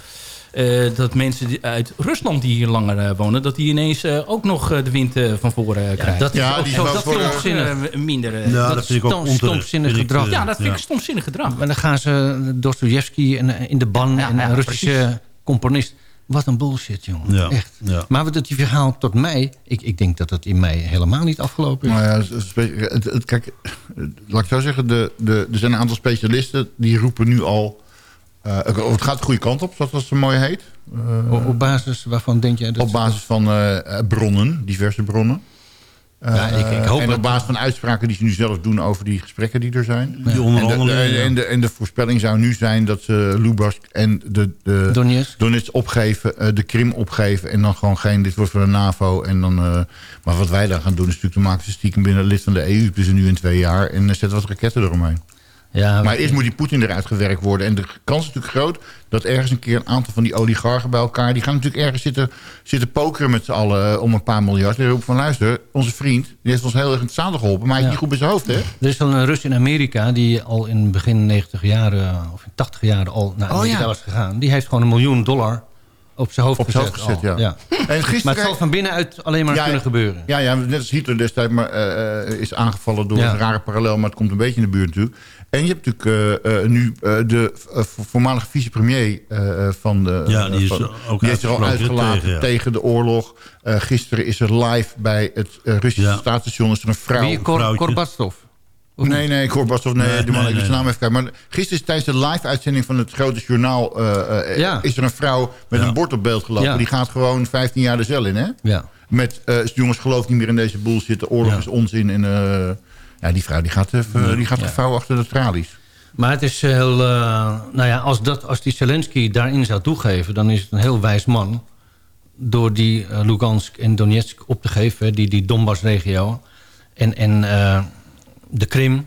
Eh, dat mensen die uit Rusland die hier langer eh, wonen, dat die ineens eh, ook nog eh, de wind eh, van voren krijgen. dat is Ja, ook die zo stomzinnig. Minder. Ja, dat dat vind ik ook stomzinnig gedrag. ja, dat vind ja. ik stomzinnig gedrag. Maar dan gaan ze Dostoevsky en in de ban Ja, en ja, een Russische componist. Wat een bullshit, jongen. Ja, Echt. ja. Maar wat het die verhaal tot mij... Ik, ik denk dat het in mei helemaal niet afgelopen is. Maar ja, het- het- kijk, laat ik zo zeggen, de, de, er zijn een aantal specialisten die roepen nu al... eh, het gaat de goede kant op, zoals dat zo mooi heet. Eh, op, op basis waarvan denk jij dat... op basis van eh, bronnen, diverse bronnen. Ja, ik- ik hoop en op basis van uitspraken die ze nu zelf doen over die gesprekken die er zijn. Die En de, en, de, en de voorspelling zou nu zijn dat ze Lubask en de, de Donetsk. Donetsk opgeven, eh, de Krim opgeven... en dan gewoon geen, dit wordt voor de NAVO. En dan, eh, maar wat wij dan gaan doen is natuurlijk... dan maken ze stiekem binnen lid van de EU... dus nu in twee jaar en zetten wat raketten eromheen. Ja, Maar eerst moet die Poetin eruit gewerkt worden. En de kans is natuurlijk groot dat ergens een keer een aantal van die oligarchen bij elkaar... die gaan natuurlijk ergens zitten, zitten pokeren met z'n allen om een paar miljard. En roepen van luister, onze vriend, die heeft ons heel erg in het zadel geholpen... maar hij is Ja. niet goed bij zijn hoofd, hè? Er is al een Rus in Amerika die al in begin 90 jaren of in 80 jaren al naar Oh, Amerika ja. was gegaan. Die heeft gewoon een miljoen dollar op zijn hoofd Op gezet. hoofd gezet, al. ja. En gisteren- Maar het zal van binnenuit alleen maar Ja, kunnen ja. gebeuren. Ja, ja, net als Hitler destijds maar, eh, eh, is aangevallen door Ja. een rare parallel... maar het komt een beetje in de buurt natuurlijk. En je hebt natuurlijk eh, eh, nu eh, de vo- voormalige vicepremier eh, eh, van de... Ja, die is van- ook die is er al uitgelaten tegen, de oorlog. Eh, gisteren is er live bij het Russische Ja. staatsstation... is er een vrouw... Wie? Kor. Korbatstov? Nee, nee, Korbastov, nee, Nee, de man, nee, ik moet zijn nee. naam even kijken. Maar gisteren is tijdens de live-uitzending van het grote journaal... eh, eh, Ja. is er een vrouw met Ja. een bord op beeld gelopen. Ja. Die gaat gewoon 15 jaar de cel in, hè? Ja. Met, eh, jongens, geloof niet meer in deze bullshit. De oorlog Ja. is onzin. En, eh, ja, die vrouw die gaat, even, die gaat gevouwen achter de tralies. Maar het is heel... eh, nou ja, als, dat, als die Zelensky daarin zou toegeven... dan is het een heel wijs man... door die eh, Lugansk en Donetsk op te geven. Die, die Donbass-regio. En, en eh, de Krim.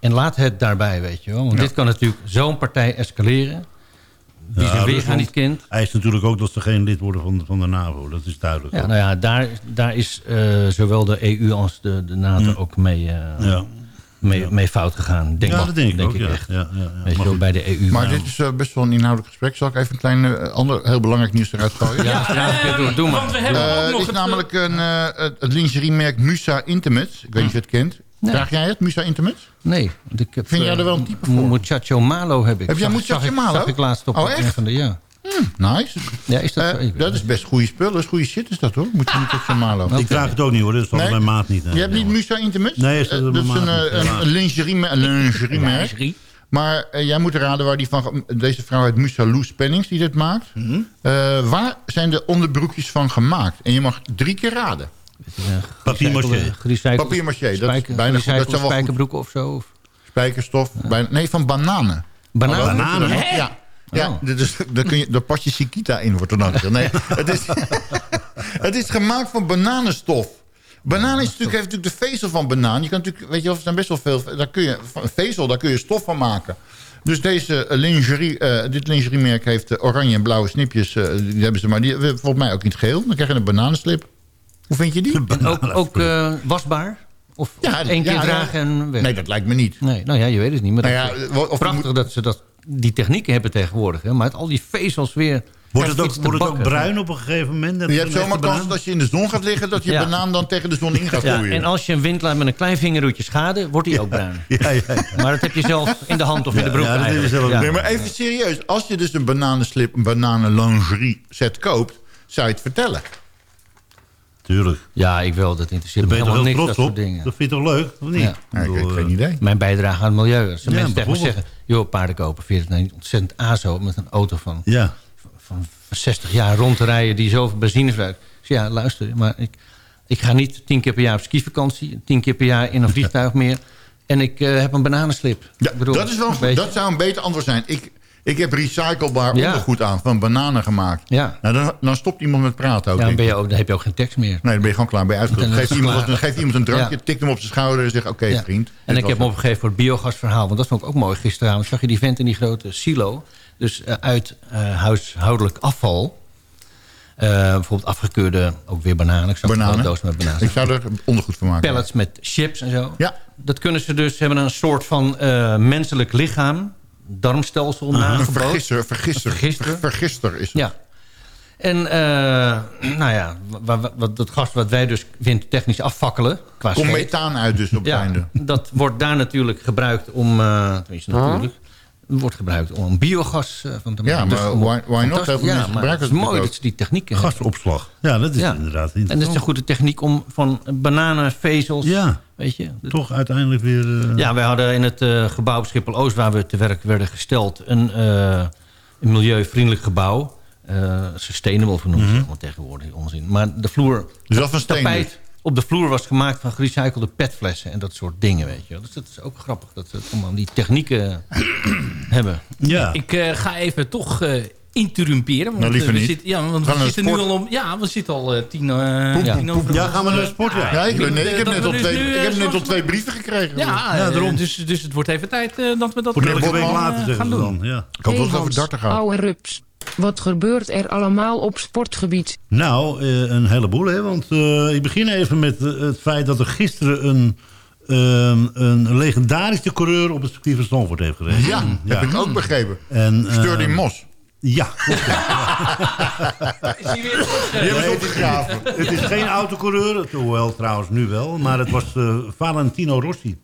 En laat het daarbij, weet je wel. Want Ja. dit kan natuurlijk zo'n partij escaleren... die Ja, zijn weerga niet kent. eist natuurlijk ook dat ze geen lid worden van, van de NAVO. Dat is duidelijk. Ja, nou ja, daar, daar is eh, zowel de EU als de, de NATO ook mee, eh, Ja. mee, mee fout gegaan. Denk, Ja, dat denk ik ook, ja. echt. Ja, ja, ja. Weet je Maar wel, goed. bij de EU. Maar dit is eh, best wel een inhoudelijk gesprek. Zal ik even een klein ander heel belangrijk nieuws eruit gooien? Ja, ja, doe, doe maar. Want we hebben ook Het nog is het, namelijk een, het, het lingeriemerk Musa Intimates. Ik weet niet of je het kent. Nee. Draag jij het, Musa Intimates? Nee. Ik heb, Vind jij eh, er wel een type Mu- voor? Muchacho Malo heb ik. Heb jij Zag- Muchacho zag ik- Malo? Zag ik laatst op Oh, echt? een van de... Ja, Nice. ja is dat Eh, dat is best goede spullen. Dat is goede shit is dat hoor. Moet je niet op zo'n malo. Ik draag het ook niet hoor, dat is Nee? mijn maat niet. Je hebt niet Musa Intimates? Nee, is dat Eh, dat is een, eh, een, lingerie- een. Lingerie. Maar eh, jij moet raden waar die van... Deze vrouw uit Musa Loes Pennings die dit maakt. Mhm. Eh, waar zijn de onderbroekjes van gemaakt? En je mag drie keer raden. Papier-maché. Papier-maché, dat is bijna goed. Dat zou wel goed. spijkerbroeken of zo? Of? Spijkerstof. bijna- nee, van bananen. Bananen? Oh, Bananen? Hè? Ja. Ja, Oh. dus, daar, kun je, daar pas je Chiquita in, wordt er dan gezegd. Nee, *laughs* het is, het is gemaakt van bananenstof. Banaan is natuurlijk, heeft natuurlijk de vezel van banaan. Je kan natuurlijk, weet je er zijn best wel veel... Daar kun je, van vezel, daar kun je stof van maken. Dus deze eh, lingerie, eh, dit lingeriemerk heeft eh, oranje en blauwe snipjes. eh, die hebben ze maar. Die hebben volgens mij ook in het geel. Dan krijg je een bananenslip. Hoe vind je die? En ook ook eh, wasbaar? Of Ja, één keer ja, ja. dragen en weg? Nee, dat lijkt me niet. Nee, nou ja, je weet het niet. Maar Nou dat- ja, of- prachtig moet- dat ze dat, die technieken hebben tegenwoordig. Hè? Maar het, al die vezels weer... Wordt het ook, wordt het ook bruin op een gegeven moment? Je hebt zomaar kans dat als je in de zon gaat liggen... dat je Ja. banaan dan tegen de zon in gaat Ja, groeien. en als je een wind laat met een klein vingerhoedje schade, wordt die ook bruin. Ja, ja, ja. Maar dat heb je zelf in de hand of in de broek ja, dat heb je eigenlijk. zelf. Ja. Nee, maar even serieus. Als je dus een bananenslip, een bananen lingerie set koopt... zou je het vertellen. Tuurlijk. Ja, ik wel. Dat interesseert me helemaal niks, trots dat soort op? dingen. Dat vind je toch leuk, of niet? Ja. Ik Ja, ik bedoel, heb geen eh, idee. Mijn bijdrage aan het milieu. Als de Ja, mensen tegen me zeggen... joh, paarden kopen, vind je het nou niet ontzettend azo... met een auto van, Ja. van 60 jaar rond te rijden... die zoveel benzine verbruikt. Ik zeg, ja, luister, maar ik, ik ga niet tien keer per jaar op skivakantie... tien keer per jaar in een vliegtuig meer... en ik eh, heb een bananenslip. Ja, Ik bedoel, dat, is wel, dat zou een beter antwoord zijn. Ik, ik heb recyclebaar Ja. ondergoed aan, van bananen gemaakt. Ja. Nou, dan, dan stopt iemand met praten ook. Ja, dan, ben je ook, dan heb je ook geen tekst meer. Nee, dan ben je gewoon klaar, is Geeft het iemand, dan geeft iemand een drankje, Ja. tikt hem op zijn schouder en zegt... oké Ja. vriend. En ik heb het. opgegeven voor het biogasverhaal. Want dat vond ik ook mooi gisteravond. Zag je die vent in die grote silo. Dus eh, uit eh, huishoudelijk afval. eh, bijvoorbeeld afgekeurde, ook weer bananen. Ik zag Bananen. foto's met bananen. Ik zou er ondergoed van maken. Pellets met chips en zo. Ja. Dat kunnen ze dus, hebben een soort van menselijk lichaam. Darmstelsel Een nagebootst. vergisser, vergisser, Vergister. ver- vergister is het. Ja. En eh, nou ja, wa- wa- wat, dat gas wat wij dus windtechnisch afvakkelen... Qua Komt methaan uit dus op het ja, einde. dat wordt daar natuurlijk gebruikt om... eh tenminste natuurlijk... wordt gebruikt om biogas eh, van te maken. Ja, maar Dus, why- why not? fantastisch. Heel veel ja, mensen maar gebruiken het is mooi dat ze die technieken hebben. Gasopslag. Ja, dat is Ja. inderdaad En dat is een goede techniek om van bananenvezels... Ja, Weet je, toch uiteindelijk weer... eh, Ja, wij hadden in het eh, gebouw op Schiphol-Oost... waar we te werk werden gesteld... een, eh, een milieuvriendelijk gebouw. Eh, sustainable vernoemd Mhm. zeg maar tegenwoordig. Onzin. Maar de vloer... Dus dat van steen tapijt dus? Op de vloer was gemaakt van gerecyclede petflessen... en dat soort dingen, weet je wel. Dus dat is ook grappig dat ze allemaal die technieken *clears throat* hebben. ja. Ik eh, ga even toch eh interrumperen. Want, Nou, liever eh, we zitten, ja, want Gaan we zitten nu al om... Ja, we zitten al eh, tien, eh Poep, tien poep, over... Ja, gaan we naar de sport, ja. Ja, ik, ben, nee, ik heb net we al dus twee, nu, ik heb net al twee brieven gekregen. Ja, Ja, daarom. dus, dus het wordt even tijd eh, dat we dat Voor elke week gaan, later zeggen gaan doen. dan. Ja. Ik hoop dat het over darten gaat. oude rups. Wat gebeurt er allemaal op sportgebied? Nou, eh, een heleboel, hè. Want eh, ik begin even met eh, het feit dat er gisteren een, ehm, een legendarische coureur op het circuit van Stamford heeft gereden. Ja, heb ik ook begrepen. En, eh, Sturdy Mos. Ja, klopt, ja. *laughs* Is hij weer opgegraven. Het is geen autocoureur, hoewel trouwens nu wel. Maar het was eh, Valentino Rossi.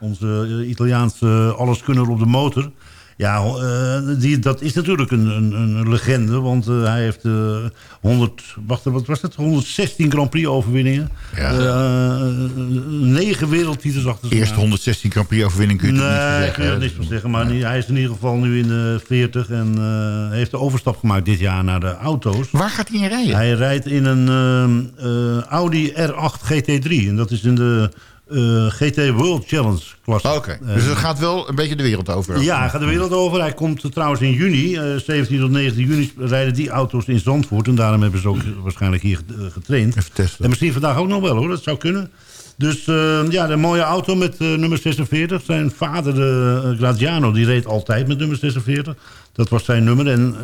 Onze Italiaanse alleskunner op de motor. Ja, eh, die, dat is natuurlijk een, een, een legende. Want eh, hij heeft eh 100, wacht, wat was het? 116 Grand Prix overwinningen. Ja. Eh, negen wereldtitels achter zich Eerste aan. 116 Grand Prix overwinning kun je toch niet Nee, zeggen. ik kun je er niks van zeggen. Maar hij is in ieder geval nu in de 40 en eh, heeft de overstap gemaakt dit jaar naar de auto's. Waar gaat hij in rijden? Hij rijdt in een ehm, eh, Audi R8 GT3. En dat is in de eh, GT World Challenge klasse. Oké, Eh, dus het gaat wel een beetje de wereld over. ja, hij gaat de wereld over. Hij komt eh, trouwens in juni, eh 17 tot 19 juni, rijden die auto's in Zandvoort. En daarom hebben ze ook waarschijnlijk hier getraind. Even testen. En misschien vandaag ook nog wel hoor, dat zou kunnen. Dus ja, de mooie auto met nummer 46. Zijn vader, eh, Graziano, die reed altijd met nummer 46. Dat was zijn nummer. En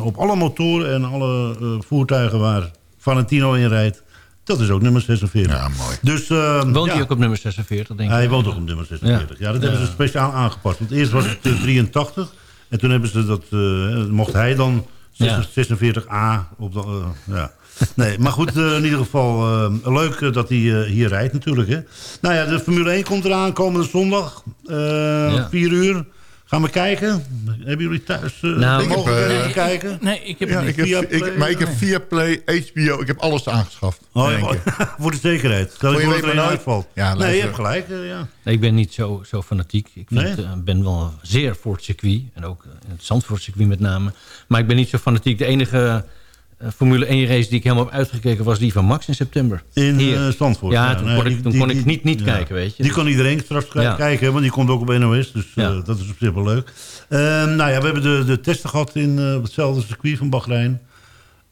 op alle motoren en alle voertuigen waar Valentino in rijdt... dat is ook nummer 46. Ja, mooi. Dus, eh, Woont ja. hij ook op nummer 46, denk ik? Hij woont ook op nummer 46. Ja, dat hebben ze speciaal aangepast. Want eerst was het eh, 83. En toen hebben ze dat... eh, mocht hij dan Ja. 46A op de... eh, ja. Nee, maar goed, eh, in ieder geval eh, leuk eh, dat hij eh, hier rijdt natuurlijk. Hè. Nou ja, de Formule 1 komt eraan komende zondag. eh Ja. 4 uur. Gaan we kijken. Hebben jullie thuis uh, Nou, Ik heb, mogelijkheden eh, kijken? Nee, ik heb Ja, niet. ik heb, maar ik heb nee. via Play, HBO, ik heb alles aangeschaft. Oh, ja, *laughs* voor de zekerheid. Stel je Voor je voor dat weet er een uitvalt. Ja, nee, luister. je hebt gelijk. eh, ja. Nee, ik ben niet zo, zo fanatiek. Ik vind, Nee? ben wel zeer voor het circuit. En ook het Zandvoort circuit met name. Maar ik ben niet zo fanatiek. De enige Formule 1 race die ik helemaal heb uitgekeken... was die van Max in september. In Hier. eh, Zandvoort. Ja, toen nee, kon ik- die- toen die- kon ik die- niet niet kijken, weet je. Die kan iedereen straks Ja. kijken, want die komt ook op NOS. Dus eh, dat is op zich wel leuk. Ehm, nou ja, we hebben de, de testen gehad in eh, hetzelfde circuit van Bahrein.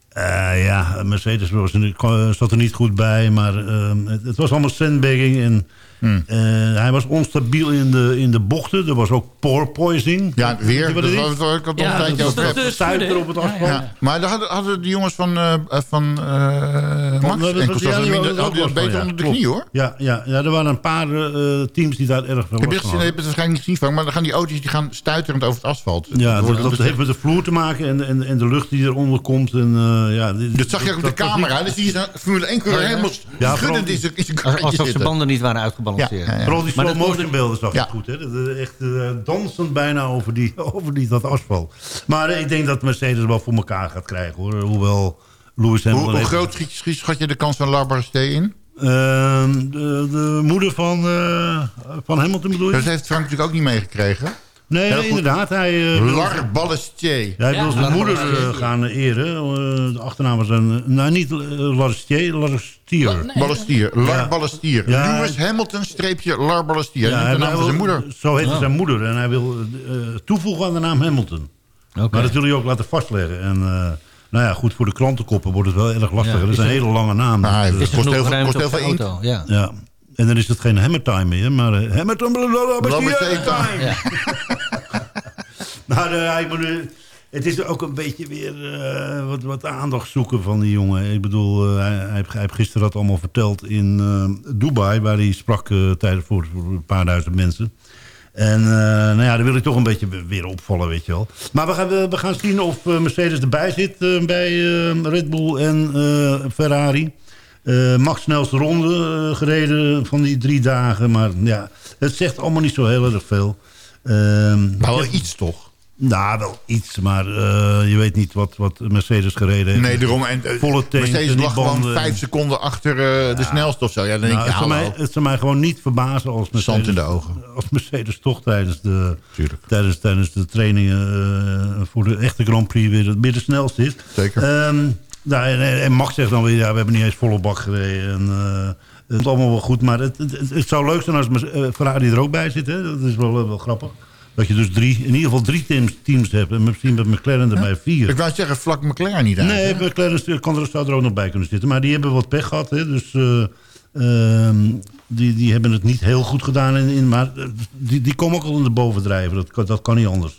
Eh, ja, Mercedes was er, zat er niet goed bij, maar ehm, het, het was allemaal sandbagging. En, Hmm. eh, hij was onstabiel in de, in de bochten. Er was ook poisoning. Ja, weer. Dat was wat ik al Ja, een tijdje dat schudden. op het asfalt. ja. Ja, maar daar hadden, hadden de jongens van, eh, van eh, Max dat was- hadden die hadden hadden van, beter ja. onder de Klopt. knie hoor. Ja, ja, ja, er waren een paar eh, teams die daar erg heb last het van gezien, je hadden. hebt het waarschijnlijk niet gezien van, maar dan gaan die auto's die gaan stuiterend over het asfalt. Ja, dat, dat heeft met de vloer te maken en, en, en de lucht die eronder komt. En, eh, ja, dit- Dat zag je ook op de was camera. niet- Dan zie je zo'n Formule 1 coureur Oh, ja. helemaal schuddend in zijn Als- karretje Alsof de banden niet waren uitgebalanceerd. Ja, ja, ja. Vooral die slow dat motion beelden zag je goed. Hè? Dat, Echt eh, dansend bijna over, die, *laughs* over die, dat asfalt. Maar eh, ik denk dat Mercedes wel voor elkaar gaat krijgen. hoor. Hoewel Lewis Hoe, Hamilton hoe heeft- groot schiet, schiet- schat je de kans van Larbarste in? Ehm, de, de moeder van, eh, van Hamilton bedoel je? Dat heeft Frank natuurlijk ook niet meegekregen. Nee, Heel nee, goed. inderdaad. Hij, eh, wil- Lar Ballestier. Hij wil zijn moeder Ballestier. eh, gaan eren. Eh, de achternaam was een... Nou, niet uh, Larstier, Larstier. Ballestier. Lar Ja. Ballestier. Ja. Lewis Hamilton streepje Lar Ballestier. Ja, Ja, de hij naam van zijn moeder. Zo heette zijn moeder. En hij wil eh, toevoegen aan de naam Hamilton. Maar dat wil hij ook laten vastleggen. En eh, nou ja, goed, voor de krantenkoppen wordt het wel erg lastig. Ja, dat is is een hele lange naam. Ah, Dus, het eh, kost heel veel- kost heel veel inkt. auto, ja. ja. En dan is het geen Hammertime meer, maar Hamilton Ballestier time. Ja. Nou, de, hij moet, eh, het is ook een beetje weer wat, wat aandacht zoeken van die jongen. Ik bedoel, hij, hij, heeft, gisteren dat allemaal verteld in Dubai... waar hij sprak tijdens voor, voor een paar duizend mensen. En nou ja, daar wil ik toch een beetje weer opvallen, weet je wel. Maar we gaan, we gaan zien of Mercedes erbij zit bij Red Bull en Ferrari. Eh Max snelste ronde eh, gereden van die drie dagen. Maar ja, het zegt allemaal niet zo heel erg veel. Ehm, Maar wel iets toch? nou, wel iets, maar eh, je weet niet wat, wat Mercedes gereden heeft. Nee, daarom. En, Volle tank Mercedes lag gewoon vijf seconden achter de snelste of zo. Ja, dan denk Nou, je, het, zou mij, het zou mij gewoon niet verbazen als Mercedes, Zand in de ogen. als Mercedes toch tijdens de, tijdens, tijdens de trainingen voor de echte Grand Prix weer, weer de snelste is. Zeker. Ehm, nou, en, en Max zegt dan weer, ja, we hebben niet eens volle bak gereden. En, eh, het is allemaal wel goed, maar het, het, het zou leuk zijn als eh, Ferrari er ook bij zit. Hè? Dat is wel, eh, wel grappig. Dat je dus drie, in ieder geval drie teams, teams hebt. En misschien met McLaren erbij vier. Ik wou zeggen, vlak McLaren niet uit. Nee, hè? McLaren kan er, zou er ook nog bij kunnen zitten. Maar die hebben wat pech gehad. Hè? Dus eh, ehm, die, die hebben het niet heel goed gedaan. In, in, maar die, die komen ook al in de bovendrijven. Dat, kan- dat kan niet anders.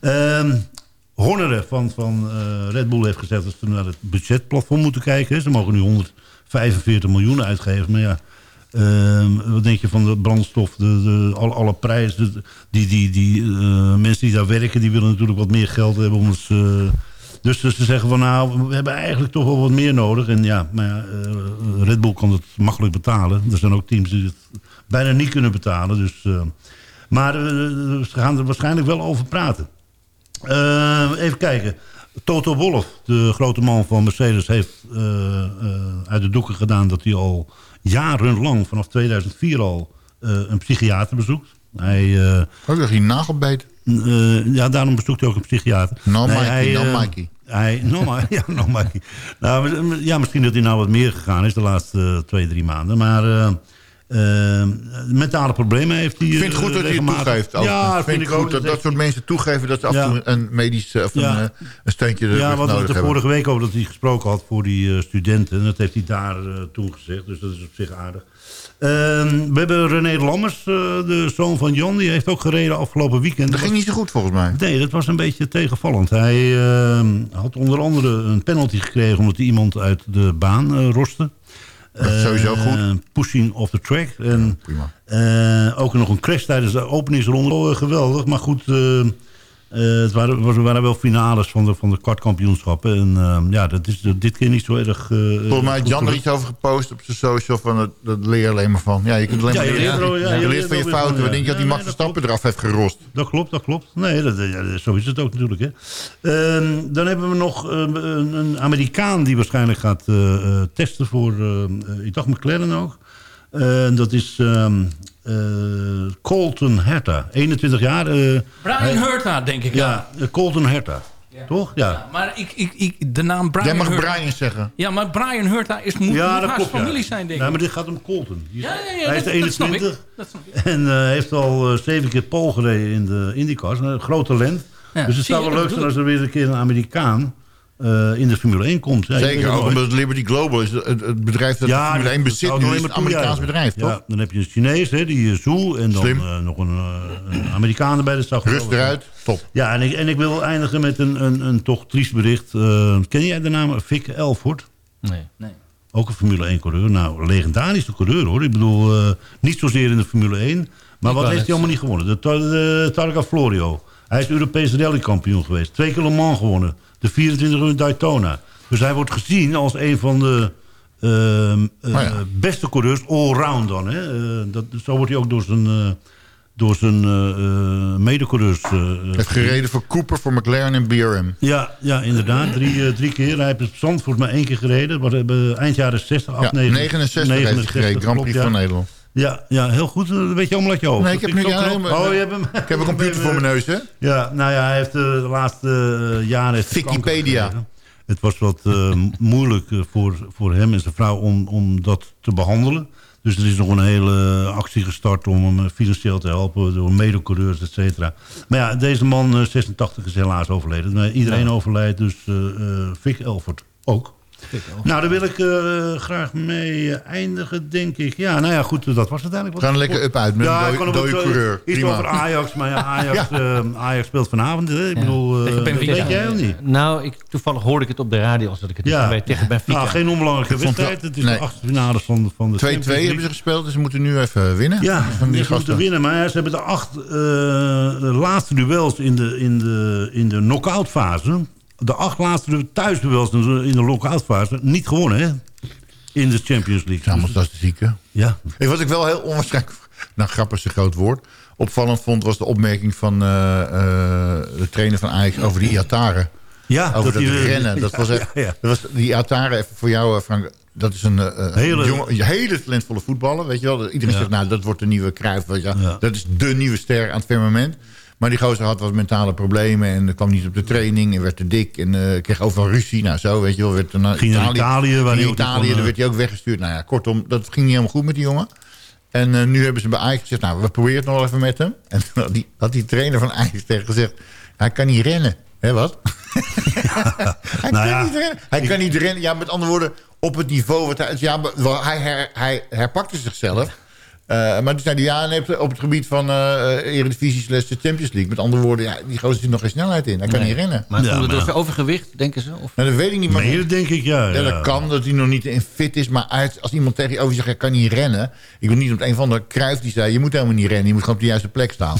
Ehm Horner van, van eh, Red Bull heeft gezegd... dat ze naar het budgetplafond moeten kijken. Ze mogen nu 145 miljoen uitgeven. Maar ja, ehm, wat denk je van de brandstof, de, de, alle, prijzen? die, die, die eh, mensen die daar werken, die willen natuurlijk wat meer geld hebben. Om het, eh, dus ze zeggen van nou, we hebben eigenlijk toch wel wat meer nodig. En ja, maar ja, Red Bull kan het makkelijk betalen. Er zijn ook teams die het bijna niet kunnen betalen. Dus, maar ze gaan er waarschijnlijk wel over praten. Eh, even kijken. Toto Wolff, de grote man van Mercedes, heeft eh, eh, uit de doeken gedaan dat hij al jarenlang, vanaf 2004 al, een psychiater bezoekt. Hij, Oh, dat hij nagelbeet. ja, daarom bezoekt hij ook een psychiater. No Mikey, hij, no eh, Mikey. Hij, no, Ma- *laughs* ja, no Mikey. Nou, ja, misschien dat hij nou wat meer gegaan is de laatste eh, twee, drie maanden. Maar eh, eh, mentale problemen heeft hij Ik vind het goed eh, dat hij het toegeeft. ook. Ja, vind ik goed dat dat soort mensen toegeven... dat ze af en Ja. toe een medisch of Ja. een, eh, een steuntje er Ja, nodig wat we hebben. de vorige week over dat hij gesproken had voor die eh, studenten. En dat heeft hij daar eh, toen gezegd. Dus dat is op zich aardig. Ehm, we hebben René Lammers, eh, de zoon van Jan. Die heeft ook gereden afgelopen weekend. Dat ging niet zo goed volgens mij. Nee, dat was een beetje tegenvallend. Hij ehm, had onder andere een penalty gekregen... omdat hij iemand uit de baan eh roste. Dat is sowieso Eh, goed. pushing off the track. En, prima. eh, ook nog een crash tijdens de openingsronde. Oh, eh, geweldig, maar goed... eh, het waren, was- waren wel finales van de, van de kwartkampioenschappen. En eh, ja, dat is dit keer niet zo erg... eh, Volgens mij had Jan er iets over gepost op zijn social. Van het, dat leer je alleen maar van. Ja, je kunt alleen Ja, maar je leren. leert er- ja, je je leert van je fouten. We denken ja. dat die Ja, Max Verstappen eraf heeft gerost. Dat klopt, dat klopt. Nee, dat, ja, zo is het ook natuurlijk. Hè. Ehm, dan hebben we nog eh, een, een Amerikaan die waarschijnlijk gaat testen voor, ik dacht McLaren ook. Dat is ehm, eh, Colton Herta, 21 jaar. eh, Brian hij- Hurta, denk ik. Ja, eh, Colton Herta. Toch? Ja. Maar ik, ik, ik, de naam Brian Jij mag Brian zeggen. Ja, maar Brian Hurta is, moet, ja, moet klopt. familie ja. zijn, denk Ja, ik. maar dit gaat om Colton. Die is- Ja, ja, ja, hij is dat- de dat snap ik. 21 Dat snap ik. en eh, heeft al zeven keer pole gereden in de IndyCars. Een groot talent. Ja, dus het zou wel leuk zijn als er weer een keer een Amerikaan eh, in de Formule 1 komt. Ja, Zeker, ook omdat Liberty Global is het, het bedrijf dat de Formule 1 dat bezit. Nu is het Amerikaans bedrijf, toch? Ja, dan heb je een Chinees, hè, die uh, Zhu. En dan Slim. eh, nog een, eh, een Amerikaan erbij. Dat Rust eruit, top. Ja, en ik, en ik wil eindigen met een, een, een toch triest bericht. Eh, ken jij de naam Vic Elford? Nee. Nee. Ook een Formule 1 coureur. Nou, een legendarische coureur hoor. Ik bedoel, eh, niet zozeer in de Formule 1. Maar wat heeft hij allemaal niet gewonnen? De, de Targa Florio. Hij is Europees rallykampioen geweest. Twee keer Le Mans gewonnen. De 24 uur Daytona. Dus hij wordt gezien als een van de ehm, eh, Oh ja. beste coureurs. Allround dan. Hè? Eh, dat, zo wordt hij ook door zijn, eh, door zijn medecoureurs. Hij heeft gereden voor Cooper, voor McLaren en BRM. Ja, ja inderdaad. Drie, drie keer. Hij heeft het Zandvoort maar één keer gereden. Eind jaren 60, 8, Ja, 69 heeft hij gereden, Grand Prix van Nederland. Ja, ja, heel goed. Dat weet je allemaal uit je hoofd. Nee, ik heb nu- knap. maar- Oh, je hebt hem. Ik heb een computer voor mijn neus, hè? Ja, nou ja, hij heeft eh, de laatste eh, jaren... heeft Wikipedia. Het was wat eh, *laughs* moeilijk eh, voor, voor hem en zijn vrouw om, om dat te behandelen. Dus er is nog een hele actie gestart om hem eh, financieel te helpen... door medecoureurs, et cetera. Maar ja, deze man, eh, 86, is helaas overleden. Iedereen Ja. overlijdt, dus eh eh, Vic Elford ook. *laughs* Nou, daar wil ik eh, graag mee eh, eindigen, denk ik. Ja, nou ja, goed, dat was het eigenlijk. We gaan er lekker up uit met een ik dode- eh, coureur. Iets Prima. over Ajax, maar ja, *laughs* Ajax, Ja. eh, Ajax speelt vanavond. Hè? Ik bedoel, eh, Tegen Benfica. weet jij ook niet? Nou, ik, toevallig hoorde ik het op de radio als dat ik het niet Ja. weet. Tegen Benfica. Nou, geen onbelangrijke wedstrijd. Het is nee. de achtste finale van, van de 2-2 Champions League. hebben ze gespeeld, dus ze moeten nu even winnen. Ja, van die die ze moeten winnen. Maar ja, ze hebben de acht eh, laatste duels in de, in de, in de knock-out fase. De acht laatste thuisduels in de, knock-out fase niet gewonnen, hè? In de Champions League. Allemaal statistieken. Ja. Hey, wat ik wel heel onwaarschijnlijk... Nou, grappig is een groot woord. Opvallend vond was de opmerking van eh, eh, de trainer van Ajax over die Iataren. Ja, over dat, dat die, rennen. Dat *laughs* ja, was echt, ja, ja. Dat was, die Iataren, even voor jou eh, Frank... Dat is een, Hele- hele, jonge, een hele talentvolle voetballer. Weet je wel? Iedereen Ja. zegt, nou, dat wordt de nieuwe Cruijff. Dat is de nieuwe ster aan het firmament. Maar die gozer had wat mentale problemen en kwam niet op de training en werd te dik en eh, kreeg overal ruzie. Nou, zo weet je wel. Werd naar Ging Italië, waar Ging Italië, kon, daar eh, werd hij ook weggestuurd. Nou ja, kortom, dat ging niet helemaal goed met die jongen. En eh, nu hebben ze bij Ajax gezegd, nou, we proberen het nog even met hem. En toen had die, had die trainer van Ajax tegen gezegd, hij kan niet rennen. Hé, wat? *laughs* hij Nou kan ja, niet rennen. Hij kan niet rennen. Ja, met andere woorden, op het niveau... Wat hij, ja, maar wel, hij, her- hij herpakte zichzelf. Eh, maar toen zei hij, ja, nee, op het gebied van eh Eredivisie slash de Champions League. Met andere woorden, ja, die gozer zit nog geen snelheid in. Hij kan Nee. niet rennen. Maar Ja, komt het maar- door zijn overgewicht, denken ze? Of? Nou, dat weet ik niet. Maar Nee, dat denk ik, ja. ja, ja. dat kan, dat hij nog niet in fit is. Maar uit, als iemand tegen je over zegt, hij kan niet rennen. Ik wil niet op een van de Kruif die zei, je moet helemaal niet rennen. Je moet gewoon op de juiste plek staan.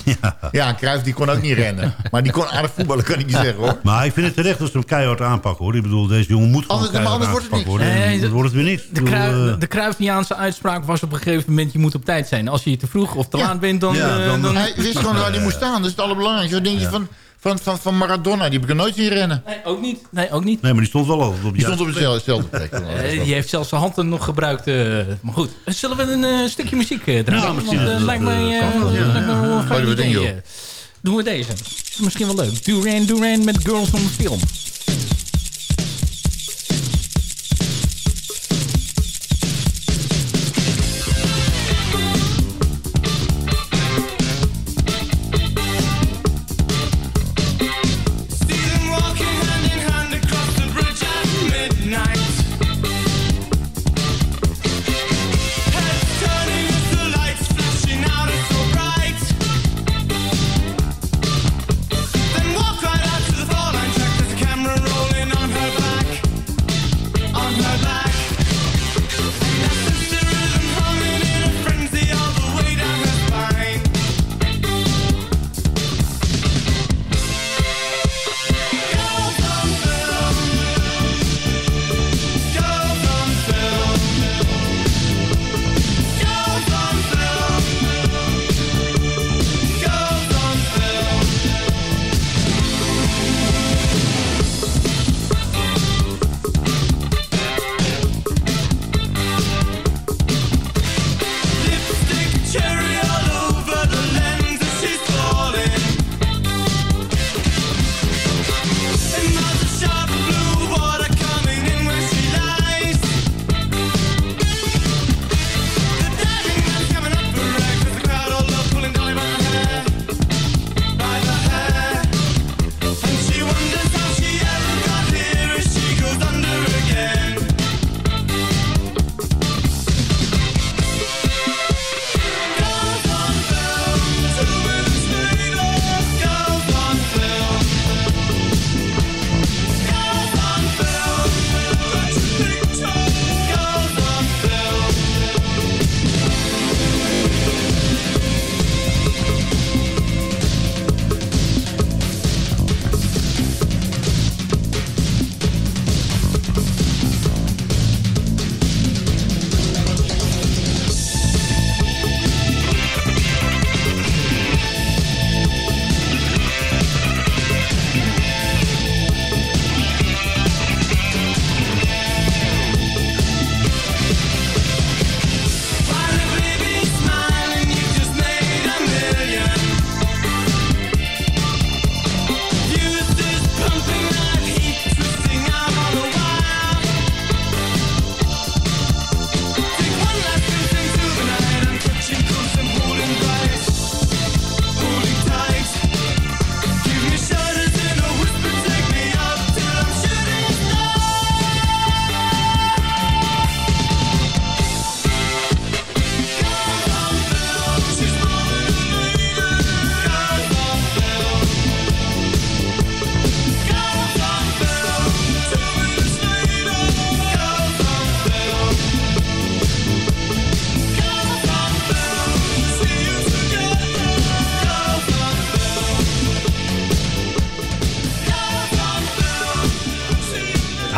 Ja, Kruif die kon ook niet rennen. *laughs* Maar die kon aardig voetballen, kan ik je zeggen hoor. Maar ik vind het terecht dat ze hem keihard aanpakken, hoor. Ik bedoel, deze jongen moet gewoon Anders- anders wordt het worden. En dan wordt het weer niks. De, de Cruyffiaanse uitspraak was op een gegeven moment... je moet op tijd zijn. Als je te vroeg of te laat bent, dan... Ja, eh, dan- dan- Hij wist gewoon waar hij moest staan. Dat is het allerbelangrijkste. Wat denk je van, van, van, van Maradona? Die heb ik er nooit zien rennen. Nee, ook niet. Nee, ook niet. Nee, maar die stond wel altijd op Die stond op dezelfde plek. *laughs* Eh, die heeft zelfs zijn handen nog gebruikt. eh, maar goed, zullen we een eh, stukje muziek eh, draaien? Ja, misschien Want, eh, is dat, lijkt mij, eh, eh, wel, me wel een fijn idee, eh. Doen we deze. Misschien wel leuk. Duran Duran met Girls on Film.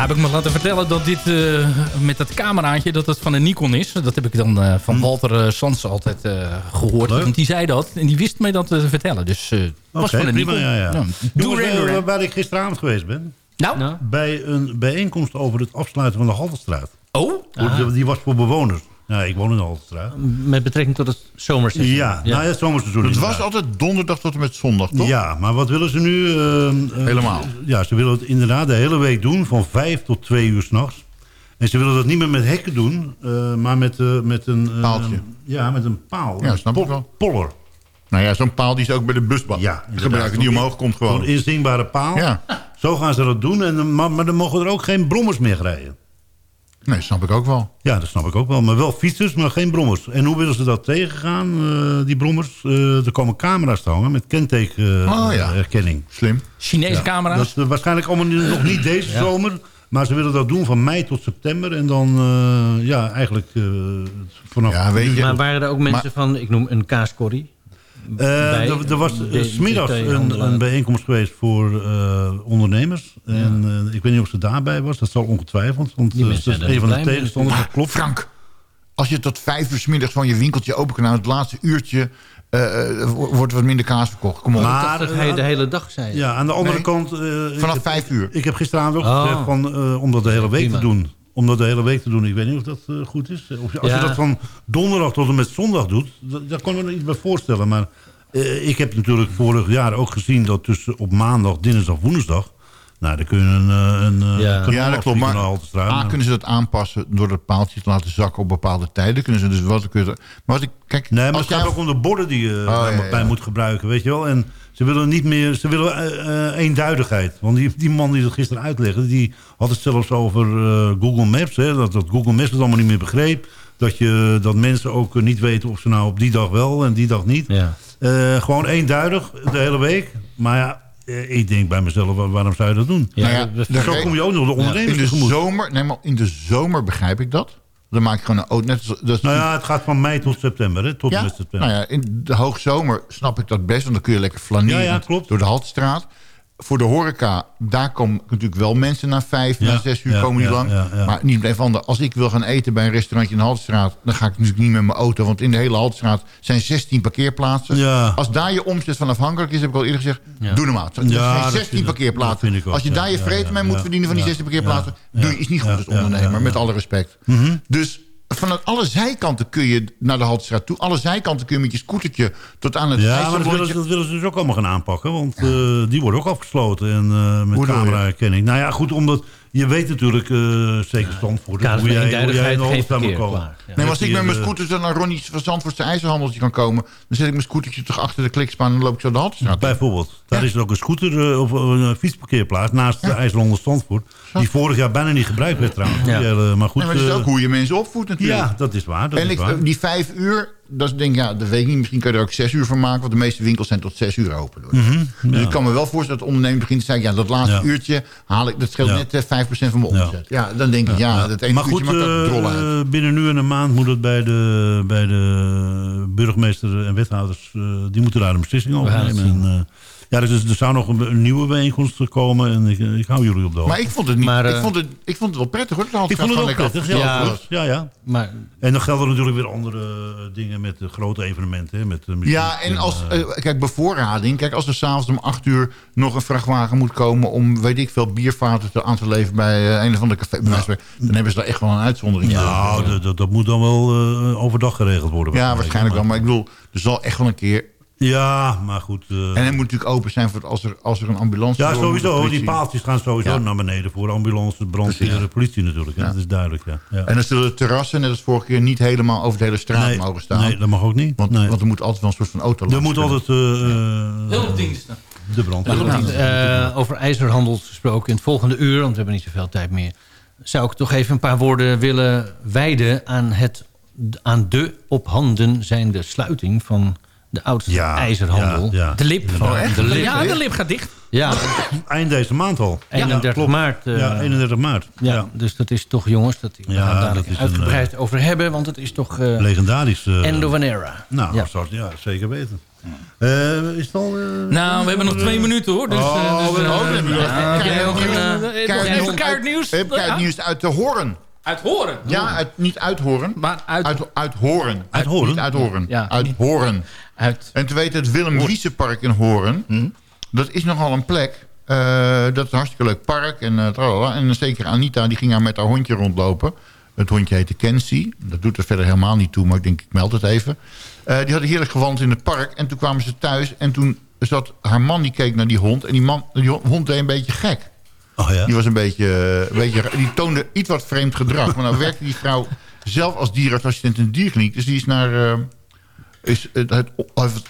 Heb ik me laten vertellen dat dit eh, met dat cameraatje dat het van een Nikon is. Dat heb ik dan eh, van Walter eh, Sans altijd eh, gehoord. Leuk. Want die zei dat en die wist mij dat te vertellen. Dus het was van een prima, Nikon. ja, ja. Doe waar ik gisteravond geweest ben. Nou? Bij een bijeenkomst over het afsluiten van de Halterstraat. Oh? Die, die was voor bewoners. Ja, ik woon in Halterstraat. Met betrekking tot het zomerseizoen. Ja, nou ja, het zomerseizoen. Het was altijd donderdag tot en met zondag, toch? Ja, maar wat willen ze nu? eh, eh, Helemaal. Ja, ze willen het inderdaad de hele week doen, van vijf tot twee uur s'nachts. En ze willen dat niet meer met hekken doen, eh, maar met, eh, met een... Paaltje. Ja, met een paal. Ja, Een snap ik wel. Poller. Nou ja, zo'n paal die is ook bij de busbak. Ja, gebruiken die omhoog komt gewoon. Zo'n inzingbare paal. Ja. Zo gaan ze dat doen, en, maar, maar dan mogen er ook geen brommers meer rijden. Nee, snap ik ook wel. Ja, dat snap ik ook wel. Maar wel fietsers, maar geen brommers. En hoe willen ze dat tegengaan, eh, die brommers? Eh, er komen camera's te hangen met Oh, ja. kentekenherkenning. Slim. Chinese Ja, camera's. Dat is eh, waarschijnlijk allemaal nog niet deze zomer. Maar ze willen dat doen van mei tot september. En dan, eh, ja, eigenlijk eh, vanaf... Ja, weet je. Maar waren er ook mensen van, ik noem een kaascorrie? Eh, bij er, er was eh, smiddags een, een bijeenkomst geweest voor eh, ondernemers. En eh, ik weet niet of ze daarbij was. Dat zal ongetwijfeld. Want dat is zijn een van de tegenstanders. Dat klopt. Frank, als je tot vijf uur 's middags van je winkeltje open kan houden... het laatste uurtje wordt wat minder kaas verkocht. Kom op. Maar, dat hij de hele dag zei. Ja, aan de andere Nee. kant... eh, Vanaf heb- vijf uur. Ik heb gisteravond ook Oh. gezegd van, eh, om dat de hele week Prima. te doen. Om dat de hele week te doen. Ik weet niet of dat eh, goed is. Of, je- als Ja. je dat van donderdag tot en met zondag doet, daar kan ik me iets bij voorstellen. Maar eh, ik heb natuurlijk vorig jaar ook gezien dat tussen op maandag, dinsdag, woensdag... Nou, dan kun je een, eh, een eh, Ja. kanaal Ja, dat klopt. afschieten Maar. A, kunnen ze dat aanpassen door dat paaltje te laten zakken op bepaalde tijden. Kunnen ze dus wat kunnen Maar wat ik, kijk, Nee, maar als het gaat jij- ook om de borden die je ja, bij ja. moet gebruiken, weet je wel. En ze willen niet meer, ze willen eh, eh, eenduidigheid. Want die, die man die dat gisteren uitlegde, die had het zelfs over eh, Google Maps. Hè, dat, dat Google Maps het allemaal niet meer begreep. Dat, je, dat mensen ook eh, niet weten of ze nou op die dag wel en die dag niet. Ja. Eh, gewoon eenduidig de hele week. Maar ja, eh, ik denk bij mezelf, wa- waarom zou je dat doen? Ja, Nou ja, dat- de Zo kom je ook nog de ondernemers in de tegemoet. zomer, nee, maar in de zomer begrijp ik dat. Dan maak ik gewoon een auto. Net als, dat is- Nou ja, het gaat van mei tot september, hè? Tot ja, september. nou ja, in de hoogzomer snap ik dat best, want dan kun je lekker flaneren Ja, ja, klopt. door de Haltstraat. Voor de horeca, daar komen natuurlijk wel mensen na vijf, Ja, na zes uur ja, komen die ja, lang. Maar niet blijven ander. Als ik wil gaan eten bij een restaurantje in de Haltstraat, dan ga ik natuurlijk niet met mijn auto. Want in de hele Haltstraat zijn 16 parkeerplaatsen. Als daar je omzet van afhankelijk is, heb ik al eerder gezegd, doe hem uit. Er zijn dat 16 vind ik- parkeerplaatsen. ook, Als je daar je vreten mee moet verdienen van die ja, 16 parkeerplaatsen, doe je iets niet goed als ondernemer, met alle respect. Mhm. Dus vanuit alle zijkanten kun je naar de Haltestraat toe. Alle zijkanten kun je met je scootertje tot aan het Ja, maar dat willen, ze, ijzerlontje. dat willen ze dus ook allemaal gaan aanpakken. Want eh, die worden ook afgesloten en, eh, met camera-herkenning. Nou ja, goed, omdat je weet natuurlijk, eh zeker Zandvoort... kader hoe jij, hoe jij in de hoofdstad komen. klaar. Ja. Nee, maar als ik met mijn eh, scooter zo naar Ronnie's van Zandvoortse IJzerhandeltje kan komen... dan zet ik mijn scootertje toch achter de klikspaan... en dan loop ik zo de Haltestraat. Bijvoorbeeld. Daar is er ook een scooter eh, of een fietsparkeerplaats naast de IJsselonder Zandvoort. Die vorig jaar bijna niet gebruikt werd trouwens. Ja. Maar goed, Nee, maar dat is ook hoe je mensen opvoedt natuurlijk. ja, dat is waar. Dat en is ik, waar. die vijf uur, dat is denk ik, ja, dat weet ik niet. Misschien kan je er ook zes uur van maken. Want de meeste winkels zijn tot zes uur open. Dus ja. ik kan me wel voorstellen dat de ondernemer begint te zeggen... ja, dat laatste Ja. uurtje haal ik, dat scheelt Ja. net eh, 5% van mijn Ja. omzet. Ja, dan denk ik, ja, dat ene maar goed, uurtje maakt ook eh, drol uit. binnen nu en een maand moet het bij de, bij de burgemeester en wethouders... eh, die moeten daar een beslissing over nemen. En, eh, ja, dus er zou nog een, een nieuwe bijeenkomst komen en ik, ik hou jullie op de hoogte. Maar ik vond het niet. Maar, ik, eh, vond het, ik vond het wel prettig hoor. Ik vond het gewoon prettig. lekker Ja, ja, ja, ja. Maar En dan gelden natuurlijk weer andere eh, dingen met de grote evenementen. Hè, met de muziek Ja, en als, eh, eh, kijk, bevoorrading. Kijk, als er s'avonds om acht uur nog een vrachtwagen moet komen... om, weet ik veel, biervaten te aan te leveren bij eh, een of andere café... spreken, dan hebben ze daar echt wel een uitzondering voor. nou, dat- dat, dat moet dan wel eh, overdag geregeld worden. Ja, waarschijnlijk wel. Maar ik bedoel, er zal echt wel een keer... Ja, maar goed. eh, En hij moet natuurlijk open zijn voor het- als er, als er een ambulance... ja, sowieso. Die paaltjes gaan sowieso Ja. naar beneden voor ambulance, brandweer, de politie natuurlijk. Ja. Dat is duidelijk, ja. ja. En dan zullen de terrassen, net als vorige keer... niet helemaal over de hele straat nee, mogen staan. nee, dat mag ook niet. want, nee. want er moet altijd wel een soort van auto er moet altijd eh, eh, Hulpdiensten. de brandweer. eh, over ijzerhandel gesproken in het volgende uur... want we hebben niet zoveel tijd meer... zou ik toch even een paar woorden willen wijden... aan, het, aan de op handen zijnde sluiting van de oudste Ja, ijzerhandel. ja, ja. De lip. Echt? De lip, ja, de lip gaat dicht. Ja, Eind deze maand al. 31 klopt. maart. eh, ja, 31 maart. ja, Ja. dus dat is toch, jongens, dat, we daar dat is een, uitgebreid over hebben... want het is toch eh Legendarisch. eh, end of an era. Nou, Ja. zoals- ja, zeker weten. Eh, is het al... eh, Nou, we hebben nog twee minuten hoor. Dus, Oh, eh, dus, we eh, hebben Keihard nog een, nieuws. eh, Keihard even nieuws uit- eh, de Horen. Uit Horen? Ja, uit, niet uit Horen. Maar uit... Uit, uit Horen. Uit Horen? Niet uit Horen. Ja, uit Horen. Uit... En te weten het Willem Wiesenpark in Horen. Hm? Dat is nogal een plek. eh, dat is een hartstikke leuk park. En, tralala. en zeker Anita, die ging daar met haar hondje rondlopen. Het hondje heette Kenzie. Dat doet er verder helemaal niet toe, maar ik denk, ik meld het even. Eh, die hadden heerlijk gewandeld in het park. En toen kwamen ze thuis. En toen zat haar man, die keek naar die hond. En die, man, die hond deed een beetje gek. Oh ja? Die was een beetje, een beetje... Die toonde iets wat vreemd gedrag. Maar nou werkte die vrouw zelf als dierenartsassistent in de dierkliniek. Dus die is naar... is, het, het,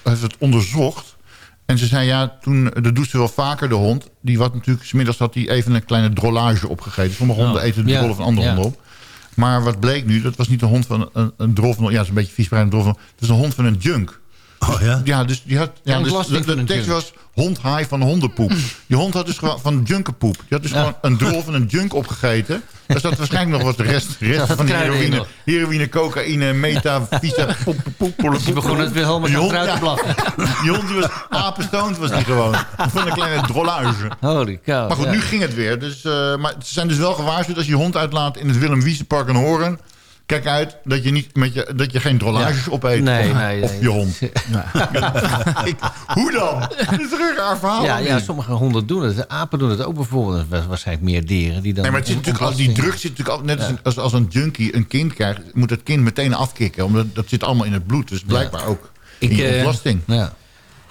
heeft, het- onderzocht. En ze zei, ja, toen, dat doet ze wel vaker, de hond. Die wat natuurlijk, smiddags had hij even een kleine drollage opgegeten. Sommige honden Oh, eten de ja, drollen van andere ja. honden op. Maar wat bleek nu, dat was niet een hond van een, een drol van... Ja, het is een beetje vies een drol van... Het is een hond van een junk. Oh ja? Ja, dus die had... Ja, dus de, tekst was hondhaai van hondenpoep. Die hond had dus gewoon van junkenpoep. Die had dus gewoon een drol van een junk opgegeten. Daar zat waarschijnlijk nog wat de rest, rest van de in heroïne. Heroïne, cocaïne, meta, visa, poep, poep, poep, Die begon het weer helemaal hond- te blaffen. Die hond die was apenstoond was die gewoon. Van een kleine drollage. Holy cow. Maar goed, ja. nu ging het weer. Dus, eh, maar ze zijn dus wel gewaarschuwd als je je hond uitlaat in het Willem Wiesenpark en Horen. Kijk uit dat je, niet met je, dat je geen drollages Ja. opeet. Nee, of, nee, of nee. je hond. *laughs* Ik- hoe dan? Dat is toch een raar verhaal? Ja, ja, sommige honden doen het. De apen doen het ook bijvoorbeeld. Er zijn Waarschijnlijk meer dieren die dan... Nee, maar het zit natuurlijk, als die druk zit natuurlijk al- net als, een- als, als een junkie een kind krijgt, moet het kind meteen afkicken. Omdat dat zit allemaal in het bloed. Dus blijkbaar ook in Ik, je eh, ontlasting. Ja.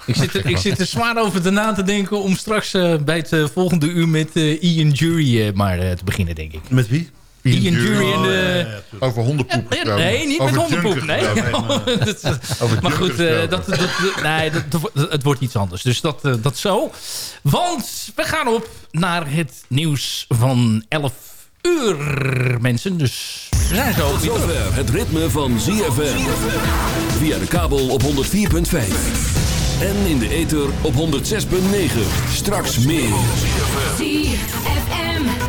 Ik zit, er, ik zit er zwaar over te na te denken om straks eh, bij het eh, volgende uur met eh, Ian Jury maar te beginnen, denk ik. Met wie? Ian Jury en de... Over hondenpoep Ja, nee, niet Over met hondenpoep. Nee. *laughs* Dat *laughs* maar goed, eh, dat, dat, dat- nee, dat, dat- het wordt iets anders. Dus dat, eh, dat zo. Want we gaan op naar het nieuws van 11 uur, mensen. Dus we zijn zo Tot zover het ritme van ZFM. Via de kabel op 104.5. En in de ether op 106.9. Straks meer. ZFM.